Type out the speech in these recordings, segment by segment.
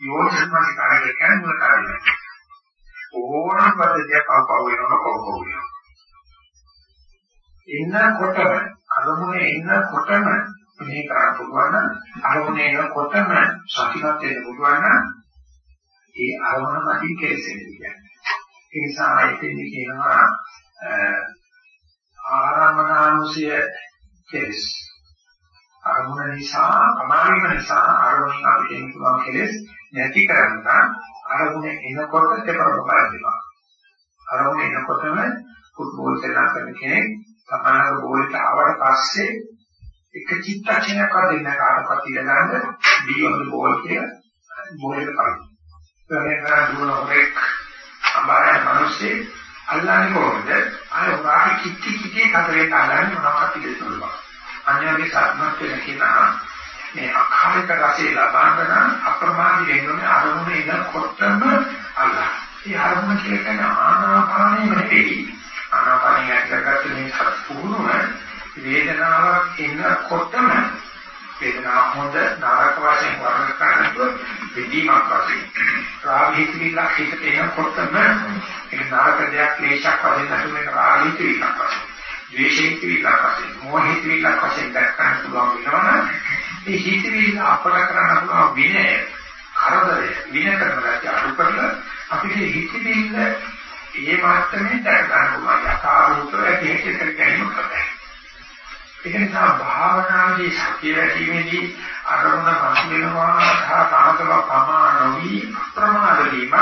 යෝනිසමනිකාරය කියන්නේ මුල කාරණේ. ඕනම පද්ධතියක් පවපව වෙනවා පවපව වෙනවා. එන්නකොටම අරමුණේ එන්නකොටම මේ කරන්න පුළුවන් නම් අරමුණේ එනකොටම සතිමත් වෙන්න පුළුවන් නම් ඒ අරමුණ මතින් කෙලෙසෙන්නේ කියන්නේ. ඒ නිසා එතෙන්දි කියනවා ආරම්මනානුසය කෙලස්. අරමුණ නිසා අමාරුම නිසා අරමුණින් අපිට එන්න පුළුවන් කෙලස් නැති කරන්න අරමුණ එනකොට දෙපරම කරදිනවා. අරමුණ එනකොටම ෆුට්බෝල් සෙල්ලම් කරන කෙනෙක් සමානව බෝලට ආවට පස්සේ එක චිත්තක්ෂණයක් වදින්න කාටවත් ඉඳ ගන්න බීවල බෝල් කියලා බෝලෙට කරනවා. ඒ වගේම දුවන හොරෙක් අමාරයි මිනිස්සේ අල්ලන්නේ කොහොමද? අර වාහි කිටි කිටි කතරේ අල්ලන්නේ මොනවද කියලා. අන්‍යගේ සත්‍යමත් වෙන කෙනා මේ අඛාරික රසය ලබන්න අප්‍රමාදී වෙනුනේ අරමුණ එනකොටම අල්ලන්න. ඒ අරමුණ කියන්නේ ආනාපානෙ නෙවෙයි. ආනාපානෙ ඇතුළත මේ සත්පුරුම වේදනාවක් එනකොටම වේදනාව හොඳ නරක වශයෙන් වර්ණ කරනකොට විදීමක් වශයෙන් රාගීතිවිලා හිතට එනකොටම ඒක නරක දෙයක් ක්ලේශයක් වශයෙන් නැතුනේ රාගීතිවිලා වශයෙන් ද්වේෂීතිවිලා වශයෙන් මොහිතිවිලා වශයෙන් දැක්කන්න පුළුවන් වෙනවනම් මේ හිතවිල්ල අපල කරන්න පුළුවන් විනය කරදරය විනය කරනවා අඩු කරලා අපිට හිතවිල්ල ඒ මාත්‍රමේ දැක ගන්න පුළුවන් යථාභූතව ඇති හැටි කර ගැනීම කරන්නේ ඒක නිසා භාවනාවේ සතිය වැඩිමේදී අරමුණ මත වෙනවා සහ කාමකව පමා නොවි ප්‍රමාද වීම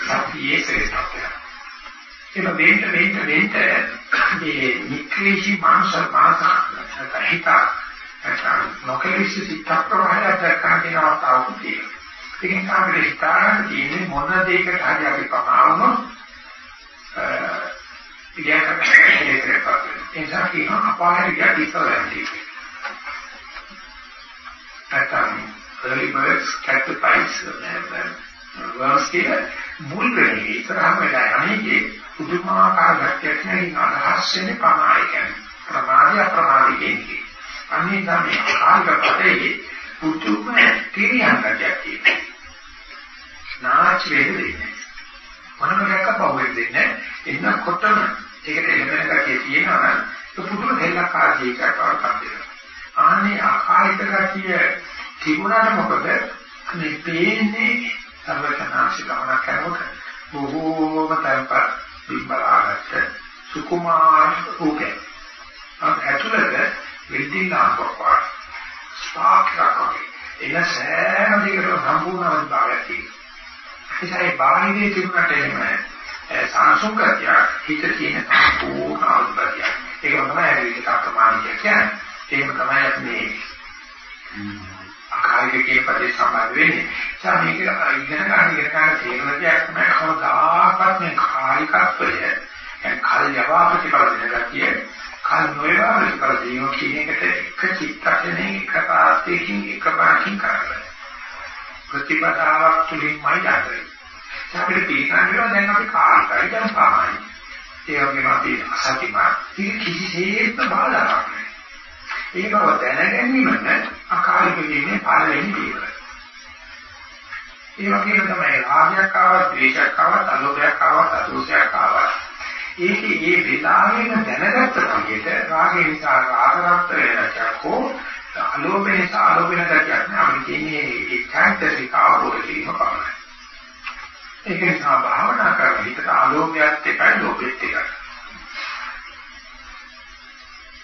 සතියේ ශ්‍රේෂ්ඨත්වය. ඒක වෙන්න වෙන්න වෙන්න මේ නික්ලේශී මානසික මානසික හිත නොකලිසි සිත ප්‍රවාහයට කාටින අවස්ථාවක් තියෙනවා. ඒක නිසා අපිට හිතාගන්න තියෙන්නේ මොන දෙයකට හරි අපි පමාවුනොත් ඉතින් නිසා කියනවා අපායට ගියා ඉස්සරහට තියෙන්නේ. නැත්නම් early birds catch the prize worms කියන මුල් වෙන්නේ ඉස්සරහම වෙලා යන්නේ පුදුමාකාර ගැටයක් නැතිව අදහස් වෙන්නේ ප්‍රමාණය කියන්නේ. ප්‍රමාණය අප්‍රමාණය කියන්නේ. අන්නේ තමයි කාර්ය පදේ පුදුම තිරියන් ගැටයක් කියන්නේ. නාච් වෙන්නේ. මොනම දෙයක් පවෙන්නේ දෙන්නේ එන්නකොටම ඒකට එළඹෙන කතිය තියෙනවා නම් ඒ පුදුම දෙයක් ආජීකයක් වඩපත් වෙනවා. ආන්නේ ආකාරික කතිය තිබුණාට මොකද මේ පේන්නේ සර්වචනාංශ ගමන කරනකොට බොහෝම තල්ප බිම්බලාගත්ත සුකුමාර රූපේ. අත් ඇතුළත විදිනාවක් පාස් ස්පාක්ලක් වගේ එන සෑම දෙයකටම සම්පූර්ණ අවධානයක් තියෙනවා. ඒසයි බාහිරයේ තිබුණට එහෙම සංසුකතිය හිත තියෙන සම්පූර්ණ අවධානය. ඒක තමයි විදිත අප්‍රමාණික කියන්නේ. ඒක තමයි මේ අකායිකේ පදේ සමාද වෙන්නේ. ඒසම මේක ඉගෙන ගන්න ඉගෙන ගන්න තේරෙන දෙයක් තමයි කවදාකවත් මේ කායිකත්වය. දැන් කල් යවා ප්‍රතිපල දෙන ගැතිය කල් නොයවා ප්‍රතිඵල දීම කියන එකට එක චිත්තකනේ එක පාස්තකින් එක පාකින් කරලා ප්‍රතිපදාවක් තුලින්මයි යන්නේ. අපිට තේරෙනවා දැන් අපි කාර්යයි දැන් සාමාන්‍යයි. ඒ වගේම අපි අසතිමත් ඒක කිසිසේත්ම බාධාවක් නෑ. ඒ බව දැනගැනීමන අකාලික වීමේ පළවෙනි පියවර. ඒ වගේම තමයි රාගයක් ආවත්, ද්වේෂයක් ආවත්, අලෝභයක් ආවත්, අදෝෂයක් ආවත්. ඒකේ මේ වෙලාවෙම දැනගත්ත කමියට රාගය නිසා රාගරත් වෙනකක් හෝ අලෝභය නිසා අලෝභ වෙනකක් නෑ. අපි කියන්නේ ඒ චෛතසික අවබෝධ කිරීම පමණයි. ඒක නිසා භාවනා කරන හිතට ආලෝකයක් එකයි ලෝකෙත් එකයි.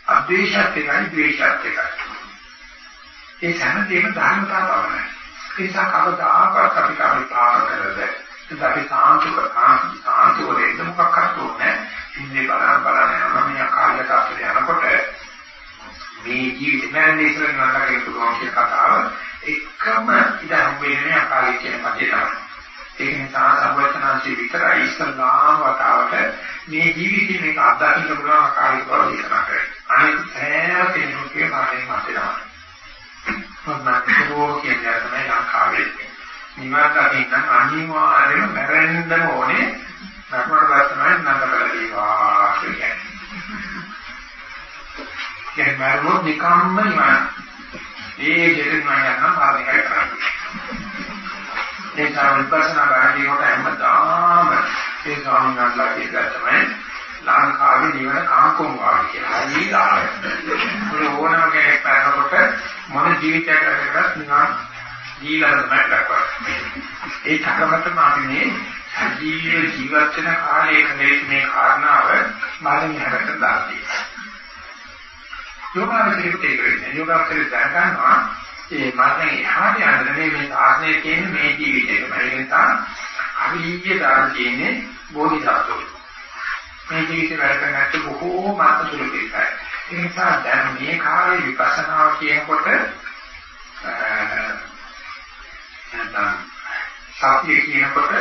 අද්වේෂත් එකයි ද්වේෂත් එකයි. ඒ හැමදේම ධර්මතාව පමණයි. ඒ නිසා කවදාකවත් අපි කාමී පාර කරද ඉතින් අපි සාන්තුක සාන්තුක දෙන්න මොකක් කරන්නේ ඉන්නේ බලන්න බලන්න යනවා මේ අකාලයට අපිට යනකොට මේ ජීවිතේ මරණය ඉස්සරහ නරකේ පුළුවන් කියන කතාව එකම ඉඳන් වෙන්නේ අකාලේ කියන පදේ තමයි. ඒක නිසා සර්වඥාන්සේ විතරයි ඉස්සල්ලාම වතාවට මේ ජීවිතේ මේක අත්දකින්න පුළුවන් ආකාරයක බව දේශනා කරේ. අනිත් සෑම කෙනෙකුගේ මානෙ මතනවා. මොනවාදෝ කියන්නේ තමයි ලංකාවේ. නිවන් දකින්න අනිවාර්යයෙන්ම මැරෙන්නම ඕනේ. මරණයට පස්සේ නන්දකල දීවා කියන්නේ. කියන්නේ මරණොත් නිකම්ම නිවන්. ඒ දෙයක් නෑ යන පාරේ කරන්නේ. ඒ නිසා විපස්සනා භාගී කොට හැමදාම ඒ ස්වාමීන් වහන්සේලා කියලා තමයි ලංකාවේ නිවන කාංකෝම් වාගේ කියලා. හරියට ඕනම කෙනෙක් කරනකොට මොන ජීවිතයක් කරකටත් නිකන් දීලා තමයි කරන්නේ. ඒ තරමටම අපි මේ සජීවී ජීවත් වෙන කාලයක මේ කාරණාව මාළින් හැරට දාන්නේ. යෝගාවචරයට ඒක වෙන්නේ. යෝගාවචරය දැනගන්නවා ඒ මාතෙන් එහාට යන්න මේ මේ සාධනයේ තියෙන මේ ජීවිතේම. ඒ නිසා අවිහිය දාන තියෙන්නේ බෝධිසත්වෝ. මේ ජීවිතේ වැඩ කරන්නත් බොහෝ මාත සුළු දෙකයි. ඒ නිසා දැන් මේ කාලේ විපස්සනාව කියනකොට නැත්නම් සතිය කියනකොට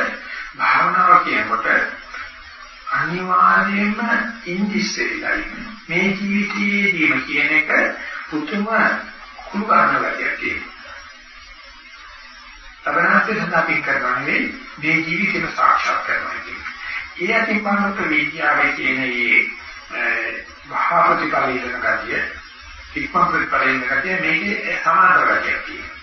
භාවනාව කියනකොට අනිවාර්යයෙන්ම ඉන්දිස්සෙලයි මේ ජීවිතයේදීම කියන එක පුතුම කුළු ගන්න වැඩියක් තියෙනවා. තබනාත්තේ සදාපින් කරනවා නෙවෙයි මේ ජීවිතේම සාක්ෂාත් කරනවා කියන්නේ. ඒ අතින් බලනකොට විද්‍යාවේ තියෙන මේ මහා ප්‍රතිපලයන ගතිය, ඉක්ම ප්‍රතිපලයන ගතිය මේකේ සමාන ගතියක් තියෙනවා.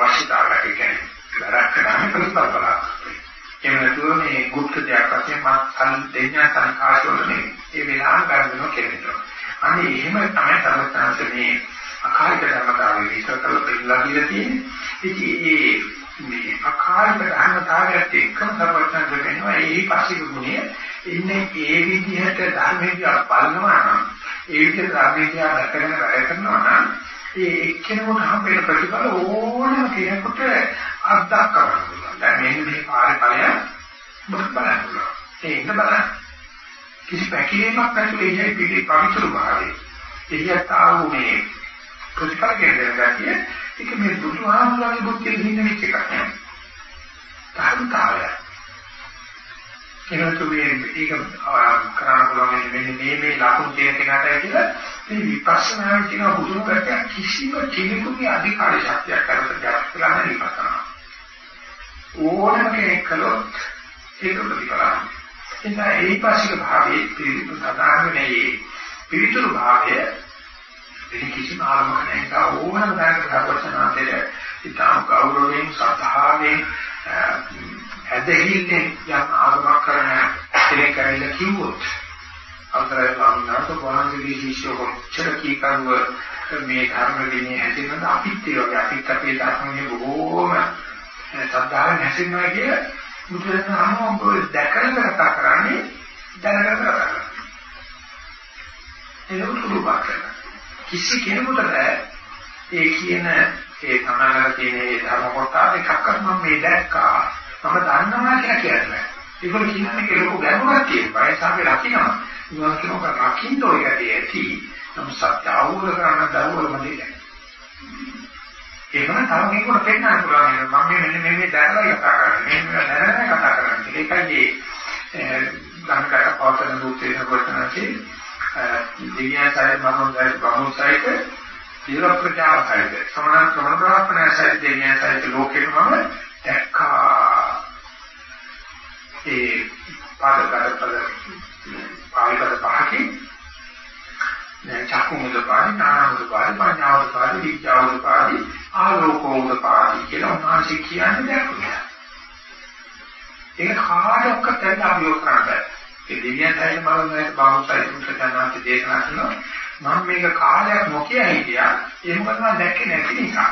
අවශ්‍යතාවයක් කියන්නේ වැඩක් කරන්නේ ප්‍රතිපල බලාපොරොත්තු. එහෙම නැතුව මේ ගුප්ත දෙයක් වශයෙන් මත් කල් දෙඤ්ඤා සංකාශවල නෙවෙයි. ඒ වෙලාව ගන්නව කෙරෙනවා. අනේ එහෙම තමයි සර්වඥාන්ත මේ අකාලික ධර්මතාවය විස්තර කරලා පෙන්නලා දීලා තියෙන්නේ. ඉතින් ඒ මේ අකාලික ධර්මතාවයත් එක්කම සර්වඥාන්ත වෙනවා ඒ පාසික ගුණය ඉන්නේ ඒ විදිහට ධර්මයේ බලනවා නම් ඒ විදිහට ධර්මයේ දැකගෙන වැඩ කරනවා නම් ඒ එක්කෙනෙකුට හම්බෙන ප්‍රතිඵල ඕනම කෙනෙකුට අත්දැක ගන්න පුළුවන්. දැන් මෙන්න මේ කාර්ය ඵලය මොකක්ද බලන්න පුළුවන්. ඒ ඉන්න බලන්න. කිසි පැකිලීමක් නැතුව එහේ පිළි පවිතුරු භාවයේ. එහියත් ආවෝ මේ ප්‍රතිඵල කියන ගැතිය ඒක මේ බුදුහාමුදුරන්ගේ බුද්ධිය හින්න වෙච්ච එකක් නෙවෙයි. ධර්මතාවය. ඒකට මේ ඒක කරන්න පුළුවන් මෙන්න මේ මේ ලකුණු තියෙන කෙනාට කියලා මේ විපස්සනාවේ තියෙන බුදුන් කරට කිසිම කෙනෙකුගේ අධිකාරී ශක්තියක් කරකට ගන්න නැහැ විපස්සනා. ඕනම කෙනෙක් කළොත් ඒක ප්‍රතිඵලයි. එතන ඒ පාසික භාවයේ පිළිතුරු සදාගන්නේ පිළිතුරු භාවය වෙන කිසිම ආරම්භක නැහැ. ඕනම දැනක සර්වචනාතේ ඉතාම ගෞරවයෙන් සද්ධාවෙන් ඇදහිල්ලෙන් යම් ආගමක් කරන කෙනෙක් කියලා කිව්වොත් අතරේ වුණාට වහන්සේගේ ශිෂ්‍යෝ කොච්චර කීකරුව මේ ධර්ම විනය හැදෙන්නද අපිත් ඒ වගේ අපිත් අපේ ධර්මයේ බොහෝම සද්ධාවෙන් හැසිරෙනවා කිය බුදුරජාණන් වහන්සේ දැකලා කතා කරන්නේ දැනගෙන කතා කරන්නේ. ඒක උතුරුපා කරනවා. කිසි කෙනෙකුට ඒ කියන ඒ සමානව තියෙන ඒ ධර්ම කොටස එකක්වත් මම මේ දැක්කා මම දන්නවා කියලා කියන්නේ. ඒගොල්ලෝ කියන්නේ ඒක ලොකු ගැඹුරක් තියෙනවා. ඒ සාපේ රකින්නවා. ඉතින් කියනවා රකින්න ඔය ගැටේ ඇති. නම් සත්‍ය අවබෝධ කරගන්න දරුවල මැදේ. ඒක නම් තව කෙනෙකුට පෙන්නන්න පුළුවන්. මම මෙන්න මේ මේ දැනලා කතා කරන්නේ. මේ දැනලා කතා කරන්නේ. ඒකයි ඒ ලංකාවේ පවතන රූපේ වචනකේ දෙවියන් සාය බමුණු සාය බමුණු සායක සියලු ප්‍රජාව සායක සමන සමන බ්‍රහ්මණ සාය දෙවියන් සායක ලෝකෙම දැක්කා ඒ පාදකට පද පාවිපද පහකින් චක්කුමුද පාදි නානමුද පාදි පඤ්ඤාවද පාදි විඥාවද පාදි ආලෝකෝද පාදි කියලා උන්වහන්සේ කියන්නේ දැක්කුවා ඒක කාටවත් දැන් අභියෝග කරන්න ඒ දෙවියන් හැයින් බලන්නේ බාහුසයි මුත්‍රානාන්ත දේශනා කරනවා මම මේක කාලයක් නොකිය හිටියා. ඒ මොකද මම දැක්කේ නැති නිසා.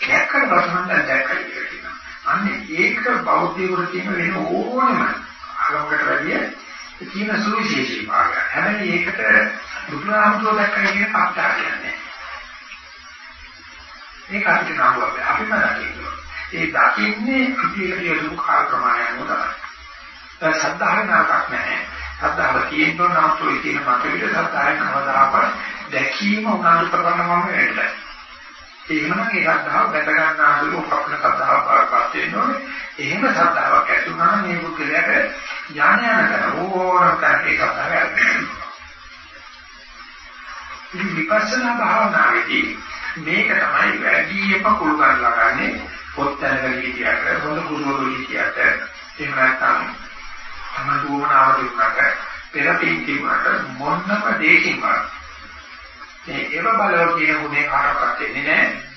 දැක්කට පස්සේ මම දැක්කයි කියලා කියනවා. අන්නේ ඒක බෞද්ධයෙකුට තියෙන වෙන ඕනම අලංකට වැඩිය තියෙන සුවිශේෂී භාගය හැබැයි ඒකට බුදුහාමුදුරුවෝ දැක්කයි කියන කතා කියන්නේ ඒක අපිට නම්බුවක් අපිම දකින්න. ඒ දකින්නේ අපි ඒක යොමු කාල ප්‍රමාණය මොකද සද්ධාවේ නරකක් නැහැ. සද්ධාව තියෙනවා නම් තෝ කියන මත විදිහ සද්ධාවේ කවදාකවත් දැකීම උනන්දු කරගන්න මම වෙන්නේ. එහෙනම් ඒ සද්ධාව දැක ගන්න ආසලු උපක්‍රම සද්ධාව පාරපත් වෙනෝනේ. එහෙම සද්ධාවක් ඇති වුණා මේ බුද්ධලයට ඥාන යන කර ඕනම තරකේ සද්ධාව ඇති. ඉතින් විපස්සනා භාවනාවේදී මේක තමයි වැඩිම කුළු ගන්නලා ගන්නේ පොත් ඇරගෙන හිටියට හොඳ ගුරුවරු හිටියට එහෙම නැත්නම් තමයි උවමනාව තිබුණාට පෙරපින් තිබුණාට මොන්නම දෙයකින්වත් මේ ඒව බලව කියන උනේ කාටවත් දෙන්නේ නැහැ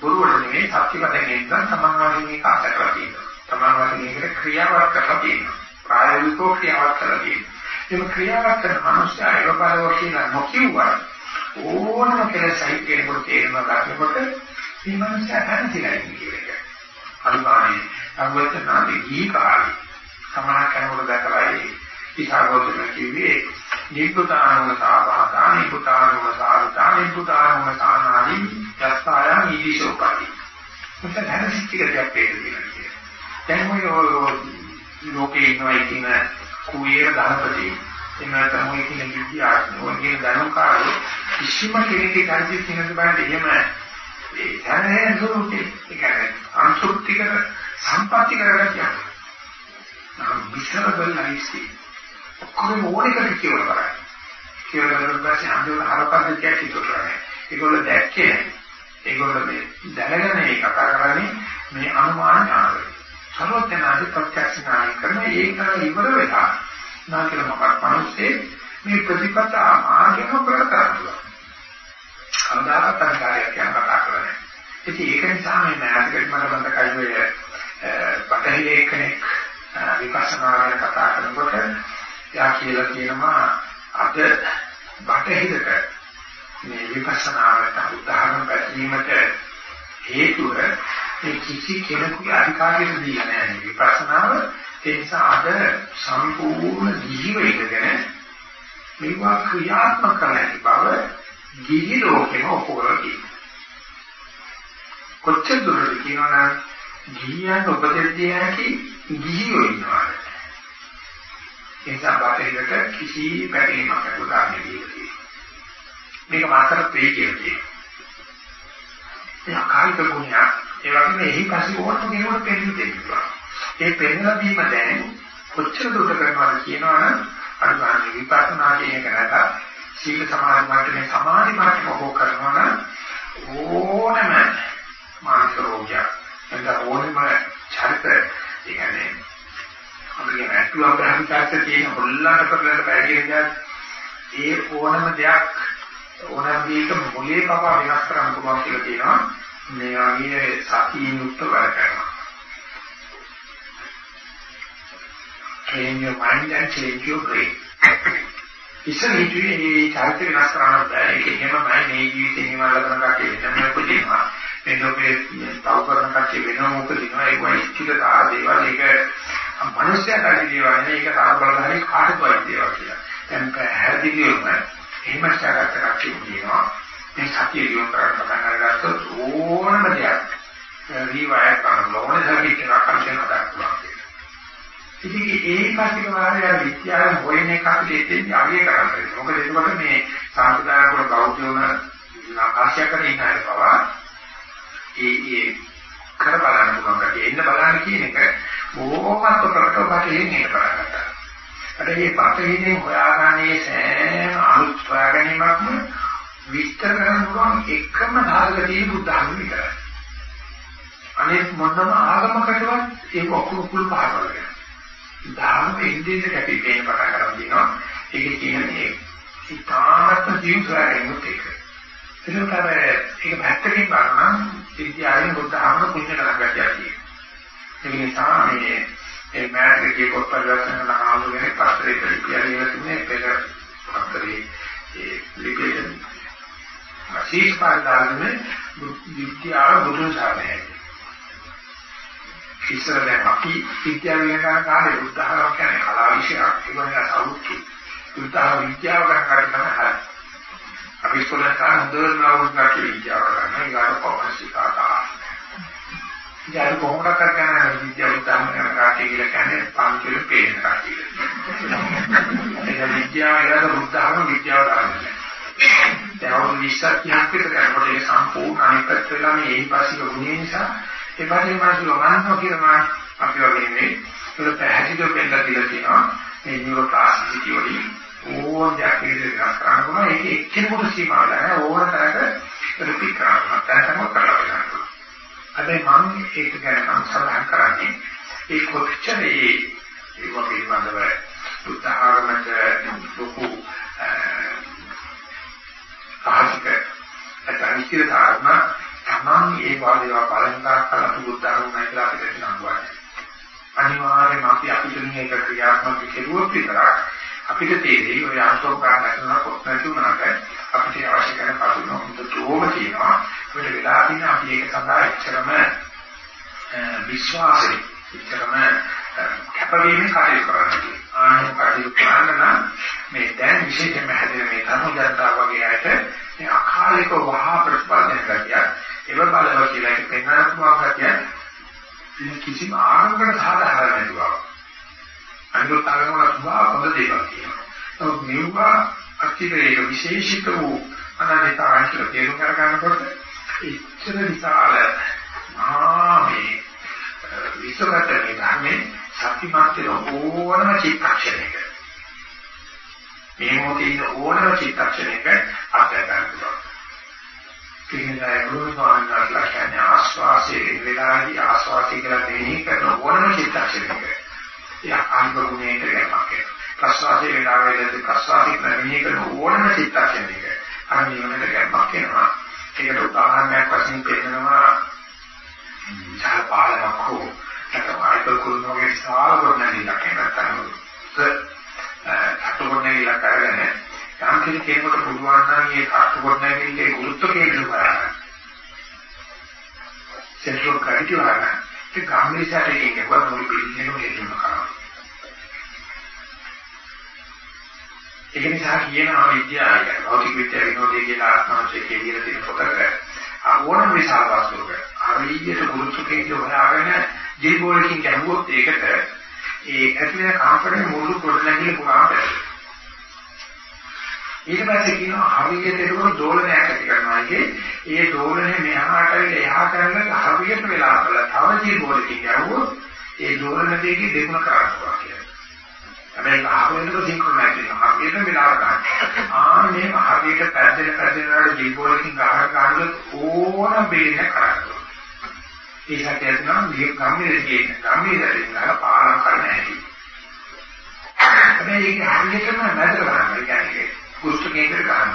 බොරුවට නෙමෙයි සත්‍යපදයෙන් ඉඳන් තමන් වගේ මේක අත්දකලා තියෙනවා. තමන් වගේ මේකට ක්‍රියාවක් කරලා තියෙනවා. ප්‍රායෝගිකව ක්‍රියාවක් කරලා තියෙනවා. මේ ක්‍රියාවක් කරන මිනිස්සු ඒක බලව කියලා නොකියුවා ඕනම කෙනෙක් සහිතේකට තේරෙනවා ගන්නකොට මේ මිනිස්සු අහන්නතිලා ඉන්නේ. අනිවාර්යයෙන් අංගවචනාදී ගී කාලේ සමාන කෙනෙකුට දැකලා ඒ ඉසాగෝතන කිව්වේ නිබ්බුතානුම සාවාදා නිබ්බුතානුම සාරුතා නිබ්බුතානුම සානානි යස්සායම් ඊදිසෝපටි. මුත දැන සිත්තිකයක් පෙන්නනවා. දැන් ඔය ලෝකේ ඉන්නවා කියන කුයේර ධනපති එන්නත මොයි කියන විද්‍යාඥයෝ කියන ධනකාරයෝ කිසිම කෙනෙක්ගේ කාර්යය කියන බෑනේ එහෙම ඒ දැනෙන ස්වරූපේ ඒ කියන්නේ අනුසුප්තිකර සම්පatti කරගන්න නම් විස්තර බලයිසි ඔක්කොම ඕනෙකට කියවල කරන්නේ. කියලා කරද්දී අන්තිම හරපද්ධතියක් හිතුවරනේ ඒගොල්ලෝ දැක්කේ ඒගොල්ලෝ මේ දැනගෙන මේ කතා කරන්නේ මේ අනුමාන ඥානවල. සර්වඥාදී ප්‍රත්‍යක්ෂ ඥානය කරන ඒක ඉවර වෙලා නාකිර මොකක් මිනිස්සේ මේ ප්‍රතිපදා මාර්ගම කරතරතුවා කවදාකවත් අනිකාරයක් කියන කතා කරන්නේ. ඉතින් ඒක නිසා මේ මෑතකට මම බඳකයි ඔය බටහිර කෙනෙක් විපස්සනා ගැන කතා කරනකොට යා කියලා කියනවා අද බටහිරක මේ විපස්සනාවට උදාහරණ පැතීමට හේතුව මේ කිසි කෙනෙකුගේ අධිකාරියට දීලා නැහැ විපස්සනාව ඒ නිසා අද සම්පූර්ණ ජීවිතයකගෙන මේවා ක්‍රියාත්මක කරන බව ගිහි ලෝකෙම ඔපෝරලා තියෙනවා. කොච්චර දුරද කියනවනම් ගිහියන් උපදෙස්දී නැති ගිහියෝ ඉන්නවා. එනිසා බාහිරට කිසි පැහැදීමක් උදාහරණ දෙන්නේ. මේක මාතර පේ කියන්නේ. ඒ අකාලික ගුණය ඒ වගේම එහි පස්සේ ඕනම කෙනෙකුට පෙන්නු දෙන්නවා. ඒ පෙන්නලා දීම දැන් කොච්චර දුරට කරනවද කියනවනම් අනුගාමී විපස්සනා කියන එක නැත්නම් සීල සමාධි මට්ටමේ සමාධි මට්ටම හෝ කරනවා නම් ඕනම මානසික රෝගයක් නැත්නම් ඕනම චරිත ඒ කියන්නේ අපිට නැතුව බ්‍රහ්මචර්ය තියෙන හොල්ලන්න කරලා බෑ කියන ඒ ඕනම දෙයක් ඕනම දෙයක මොලේ පපා වෙනස් කරන්න පුළුවන් කියලා තියෙනවා. මේ වගේ සතියින් යුක්ත වැඩ කරනවා. Change your mind and change your brain. ඉස්සර හිතුවේ මේ චරිත වෙනස් කරන්න බෑ. ඒක එහෙමයි මේ ජීවිතේ එහෙම අල්ලගෙන කටේ වෙනම උපදිනවා. මේ ලෝකේ තව කරන කටේ වෙනම උපදිනවා. ඒක වයිස්තික ආ දේවල් ඒක මනුස්සයාට අඩි දේවල් නෙවෙයි. ඒක තාබලධාරී කාටවත් දේවල් කියලා. දැන් පැහැදිලිවම එහෙම ශාගත කටේ කියනවා. මේ සතිය දියුණු කරන්න පටන් අරගත්තොත් ඕනම දෙයක් රීවයර් කරන්න ඕනේ සර්කිට් එකක් අන්තිම දාන්න ඉතින් ඒ කටික වාරය විද්‍යාවෙන් හොයන එක අපිට එතෙන් අගය කරන්න වෙනවා. මොකද එතකොට මේ සාම්ප්‍රදායික බෞද්ධයෝන ආශය කරන ඉන්න අය පවා ඒ ඒ කර බලන්න පුළුවන් කටි එන්න බලන්න කියන එක බොහොමත් ප්‍රකටව පිටින් එන්න පටන් ගත්තා. අර මේ පිටින් හොයාගන්නේ සෑම අලුත් හොයාගැනීමක්ම විස්තර කරන්න පුළුවන් එකම ධාරක තියෙන බුද්ධ ධර්ම විතරයි. අනෙක් මොනම ආගමකටවත් ඒක ඔක්කොම කුල් පහරවල ධර්ම ඉන්දියට කැපි පේන පටන් ගන්න දිනවා. ඒක කියන්නේ ඉතාමත් ජීවිතයකට ඒක. ඒකට අර ඒක පැත්තකින් බලනවා විද්‍යාවෙන් බුද්ධ ආගම පුණ්‍ය කරගන්න ගැතියි. ඒ නිසා මේ ඒ මෑතකේ පොත් පරිවර්තන කරන ආලෝකයේ පස්තරේ පිළිපියලා තියෙන්නේ පෙර පස්තරේ ඒ ලිපියෙන් මාසික පාඩාලනේ විද්‍යාව බුදු සාරණයි. ඉස්සර දැන් අපි විද්‍යාව ඉගෙන ගන්න කාලේ උදාහරණයක් කියන්නේ කලා විෂයක් ඒගොල්ලෝ සෞඛ්‍ය උදාහරණ විද්‍යාව ගන්න කාලේ තමයි හරි අපි ඉස්සර කාලේ හොඳට නාවුත් නැති විද්‍යාව ගන්න ඊගාට පවසිකාතා ඉතින් කොහොමද කරන්නේ විද්‍යාව උදාහරණ ගන්න කාටි කියලා කියන්නේ පන්තිවල පේන කාටි ඒක විද්‍යාව ඒකට උදාහරණ විද්‍යාව ගන්න. දැන් අවුරුදු 20ක් 30ක් විතර කරනකොට ඒක සම්පූර්ණ අනිත් පැත්ත වෙලා මේ එයිපස්සික ගුණය නිසා ඒ වගේ මානසික මනසෝ කියනවා අපි වගේ නෙවෙයි. ඒක පැහැදිලිව පෙන්නලා දීලා තියෙනවා. මේ නියුරෝප්ලාස්ටිසිටි වලින් ඕන දෙයක් විදිහට කරන්න පුළුවන්. ඒක එක්කෙනෙකුට සීමා නැහැ ඕන තරක රිපීට් කරනවා දැනටම කරලා බලන්න. අද මම ඒක ගැන මම සඳහන් කරන්නේ ඒ කොච්චර ඒ ඒ වගේ වන්දව උදාහරණයක් ලොකු අහසික අතනිසිර ධර්ම තමන් ඒ වාදේවා බලන තාක්කල් බුද්ධ ධර්මයි කියලා අපිට නම්බුවන්නේ. අනිවාර්යයෙන්ම අපි අපිට මේක ක්‍රියාත්මක කෙරුවොත් විතරක් අපිට තේරෙයි ඔය ආසෝක ගන්නකොට නැතුණාට අපිට අවශ්‍ය කරන කරුණු හොඳටම තියෙනවා. අපිට වෙලා තියෙන අපි ඒක සඳහා එච්චරම විශ්වාසය, එච්චරම කැපවීමෙන් කටයුතු කරන්නේ. ආන කටයුතු කරන්න නම් මේ දැන් විශේෂයෙන්ම හැදෙන මේ ධර්ම ජනතාව වගේ අයට මේ අකාලික වහා ප්‍රතිපාදනය කරතිය ඒව බලව කියලා එක පෙන්වන්න පුළුවන් කතිය කිසිම ආරම්භකට සාධාරණ නැතුව අනිත් තරමට සුභා පොද දේවල් කියනවා. නමුත් මෙවුවා අතිරේක විශේෂිත වූ අනන්‍යතාවයන් කියලා තේරුම් ගන්නකොට ඉච්ඡන විශාල ආමේ විශ්වගත ධර්මයේ සත්‍යමත් වෙන ඕනම චිත්තක්ෂණයක මේ මොහොතේ ඉන්න ඕනම චිත්තක්ෂණයක අත්දැක ගන්න පුළුවන්. කිහිල්ලා ගුරු ස්වාමීන් වහන්සේලා කියන්නේ ආස්වාසයේ වෙලාවේදී ආස්වාසය කියලා දෙන්නේ කරන ඕනම චිත්තක්ෂණයක. ඒ අංගුණේට යමක්. ප්‍රසවාසයේ වෙලාවේදී ප්‍රසවාසය කරන්නේ කරන ඕනම චිත්තක්ෂණයක. අනිවාර්යයෙන්ම යමක් වෙනවා. ඒකට උදාහරණයක් වශයෙන් පෙන්නනවා විශාල පාලනක් හෝ නැත්නම් ආයතන කුරුණෝගේ විශාල ගොඩනැගිල්ලක් නැත්නම් අටකොණ්ණේ කරගෙන යම් කිසි කෙනෙකුට පුළුවන් නම් මේ අටකොණ්ණේ ගුරුත්ව කේන්ද්‍ර කරගන්න. සෙන්ට්‍රල් ග්‍රැවිටි වලන ඒ ගාමිණීසට එකේ වුණ පිළිගන්නු හේතුන කරනවා. ඒක නිසා කියනවා විද්‍යාව භෞතික විද්‍යාව විනෝදයේ කියලා ආත්මංශයේ කියලා තියෙන පොතක ඕනම විශාල වස්තුවක හරියට ගුරුත්ව කේන්ද්‍ර හොයාගෙන ජීවෝලකින් ගැහුවොත් ඒකට ඒ ඇතුලේ කාම්පණය මුළු ගොඩනැගිලි පුරාම ඊට පස්සේ කියනවා හරියට ඒක දෝලනයක් ඇති කරනවා කියේ ඒ දෝලනේ මෙහාට එහාට යන හරියට වෙලා බලලා තව ජීවෝලකින් යවුවොත් ඒ දෝලන දෙකේ දෙගුණ කරනවා කියලා. හැබැයි ආවෙන්නක සින්ක්‍රොනයිස් වෙනවා. හරියට වෙලා ගන්න. ආන්නේ හරියට පැද්දෙන පැද්දෙන වල ජීවෝලකින් ගහ ගන්නොත් ඕන බේරෙන කරනවා. ඒ සත්‍යයට නම් මේ ගම්මිරේ කියන ගම්මිරේ නේද පාලන කරන්න හැටි. හැබැයි ඒක හරියටම නැතර ගන්න. ඒ කියන්නේ කුෂ්ඨ කේන්දර ගන්න.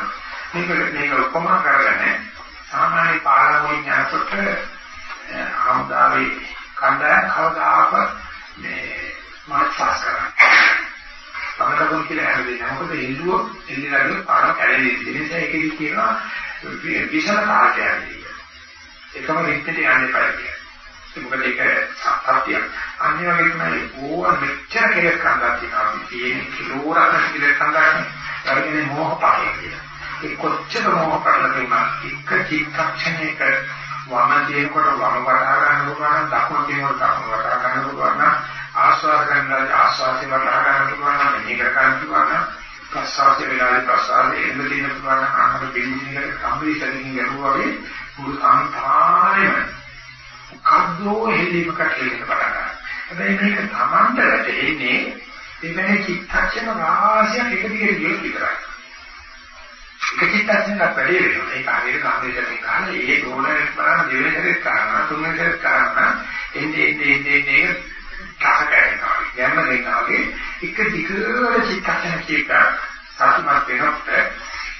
මේක මේක උපමා කරගෙන සාමාන්‍ය පාලන වලින් යනකොට ආමුදාවේ කණ්ඩායම් කවදාක මේ මාර්ච් කරන්නේ. තමකටම කියලා හැදෙන්නේ. මොකද එල්ලුව එල්ලලාගේ පාර කැඩෙන්නේ. ඒ නිසා ඒකෙදි කියනවා විෂම කාර්යයයි. එකම රිට්ටේ යන්නේ පාරේ. මොකද ඒක සත්‍යයක්. අනිත් වගේ තමයි ඕවා මෙච්චර කෙලස් කන්දක් තියෙනවා. අපි තියෙන කිලෝරක් කෙලස් කන්දක් නේ. මෝහ පාරේ කියලා. ඒ කොච්චර මෝහ කරලා තියෙනවා. එක චිත්තක්ෂණයක වම තියෙනකොට වම වටහා ගන්න පුළුවන්, දකුණ තියෙනකොට දකුණ වටහා ගන්න පුළුවන්, ආස්වාද ගන්න ආස්වාදේ වටහා ගන්න පුළුවන්, මේක කරන්න පුළුවන්. ප්‍රසආසයේ වෙලාවේ ප්‍රසආසයේ එන්න තියෙන පුළුවන් අහකට දෙන්නේ කම්පිටේෂන් එකකින් යනවා වගේ මුළු සංසාරෙම මොකද්දෝ හේලිමකට හේලික පටන් ගන්නවා. හැබැයි මේක තමන්ට වැටෙන්නේ එවැනි චිත්තක්ෂණ රාශියක් එක දිගට ගියොත් විතරයි. එක චිත්තක්ෂණයක් වැඩි වෙනවා. ඒක හරියට ගාමිණයෙන් ගන්න ඒ දෝණයක් බලන දෙවෙනි සැරේ කරනවා තුන්වෙනි සැරේ කරනවා එන්නේ එන්නේ එන්නේ කාකරනවා. යන්න දෙනවාගේ එක දිගට චිත්තක්ෂණ කීප සතුටුමත් වෙනකොට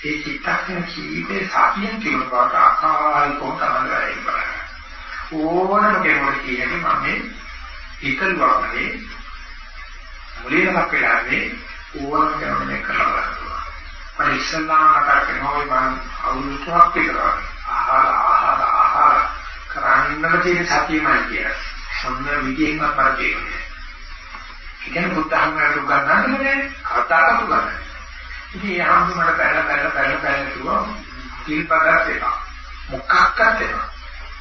ඒ චිත්තක්ෂණ කීපේ සතියෙන් කියන බවට අකාලිකව තමයි වෙන්නේ. ඕනම කෙනෙකුට කියන්නේ මම මේ හිතනවා නේ මුලින්මක් වෙලාවේ ඕනම කෙනෙකුට මේ කරලා බලනවා. මම ඉස්සල්ලාම කතා කරනවා මම අවුරුද්දක් විතර ආහාර ආහාර ආහාර කරන්නම තියෙන සතියමයි කියලා. සම්ම විදිහෙන්වත් පරිචයන්නේ. ඉතින් බුද්ධහමයට උගන්වන්නේ කතාවක් උගන්වන්නේ. ඉතින් යහම් මට බැල බැල බැල බැල කිව්වා කිල්පදක් එක. මොකක්ද ඒක?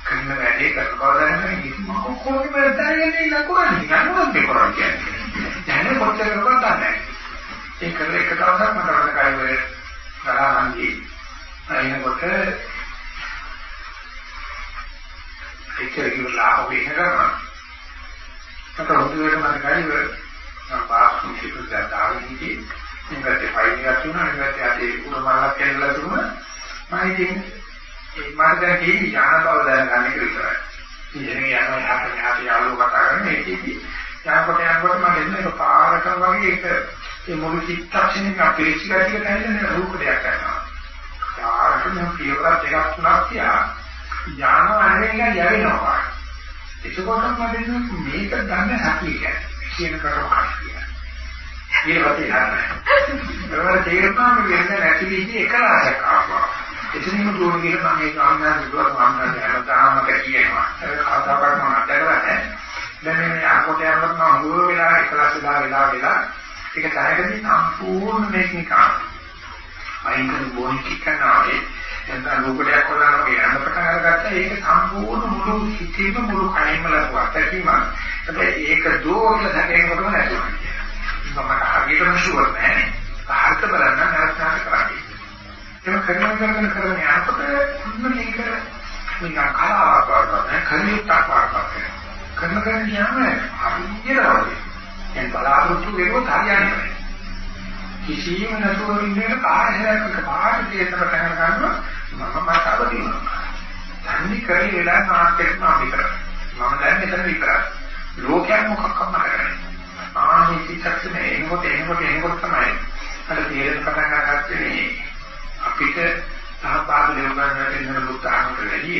කරන වැඩේ කරකවලා දැනගෙන ඉතින් මම කොහොමද දැනගන්නේ නකුරන්නේ නකුරන්නේ කරන්නේ දැන කොච්චර කරනවද නැහැ. ඒ කරේ එක දවසක් මට වැඩ කයි වෙ ගලාහන්දී අයිනකොට එච්චර කිව්ලා ආපහු එන ගමන් මට හොඳට මට කයි වෙ මම පාස්කම් කිව්ව දාගෙන හිටියේ. ඉංග්‍රීසි ෆයිල් එකක් තුනක් ඉංග්‍රීසි අතේ උරමාලක් කියලා තුන මම ඉතින් මට දැන් තියෙන්නේ ඥාන බව දැනගන්න එක විතරයි. ඉතින් යනවා යහපත යහපත යාළුවෝ කතා කරන්නේ. ඒකෙදි යනකොට යනකොට මම එන්න එක පාරකම් වගේ එක ඒ මුළු චිත්තක්ෂණයක අපේක්ෂිත ගැටියට ඇවිල්ලා රූප දෙයක් ගන්නවා. පාරකම පියවර දෙකක් තුනක් තියා යනවා අරගෙන යවෙනවා. එතකොට මට මේක ගන්න හැටි කියන්නේ කියන කරනවා කියන්නේ. ඊළඟට යන්න. ඒවල තේරුණා මේ වෙන නැති විදිහේ එක රාශියක් ආවා. එතනින්ම දුර කියලා මම මේ ආඥා දුර ආඥා කරලා තාමක කියනවා. ඒක කතා කරනවා අතකලා දැන් මේ අකොට යනකොට මම හුරු වෙලා එකලස් වෙලා වෙලා වෙලා ඒක තරකදී සම්පූර්ණ මේක නිකන් අයින් කරන බොනික් කරනවා එතන රූපයක් හොදනවා වගේ යන්න පටන් අරගත්තා. ඒක සම්පූර්ණ මුළු හිතේම මුළු කයෙම ලකුවා දැකීම හැබැයි ඒක දෝෂ දැකේකොටම නැතුවා මම හරියටම ෂුවර් නෑ. හරියට බලන්න නැවතත් කරන්නේ. ඒක කරන කරන කරන යනකොට මුන්න මේක නිකන් කලාවක් වගේ කලියුත්තක් වගේ කරන කරන යාම හරියට වගේ දැන් බලාපොරොත්තු වෙනකොට හරියන්නේ නැහැ කිසිම නැතුව ඉන්නේ කාර්යයක් පාට දෙයකට පටන් ගන්නවා මම මට අවදිනවා. තන්නේ කරේ වෙලා මාර්කට් මාපි කරා. මම දැන් මෙතන විතරයි. ලෝකයක් මොකක්වත් කරන්නේ. ආහි චිත්තක්ෂණේ එනකොට එනකොට එනකොට තමයි අර තේරෙන පටන් ගන්නත් මේ අපිට සහභාගී වෙනවා කියන උත්සාහකට වැඩි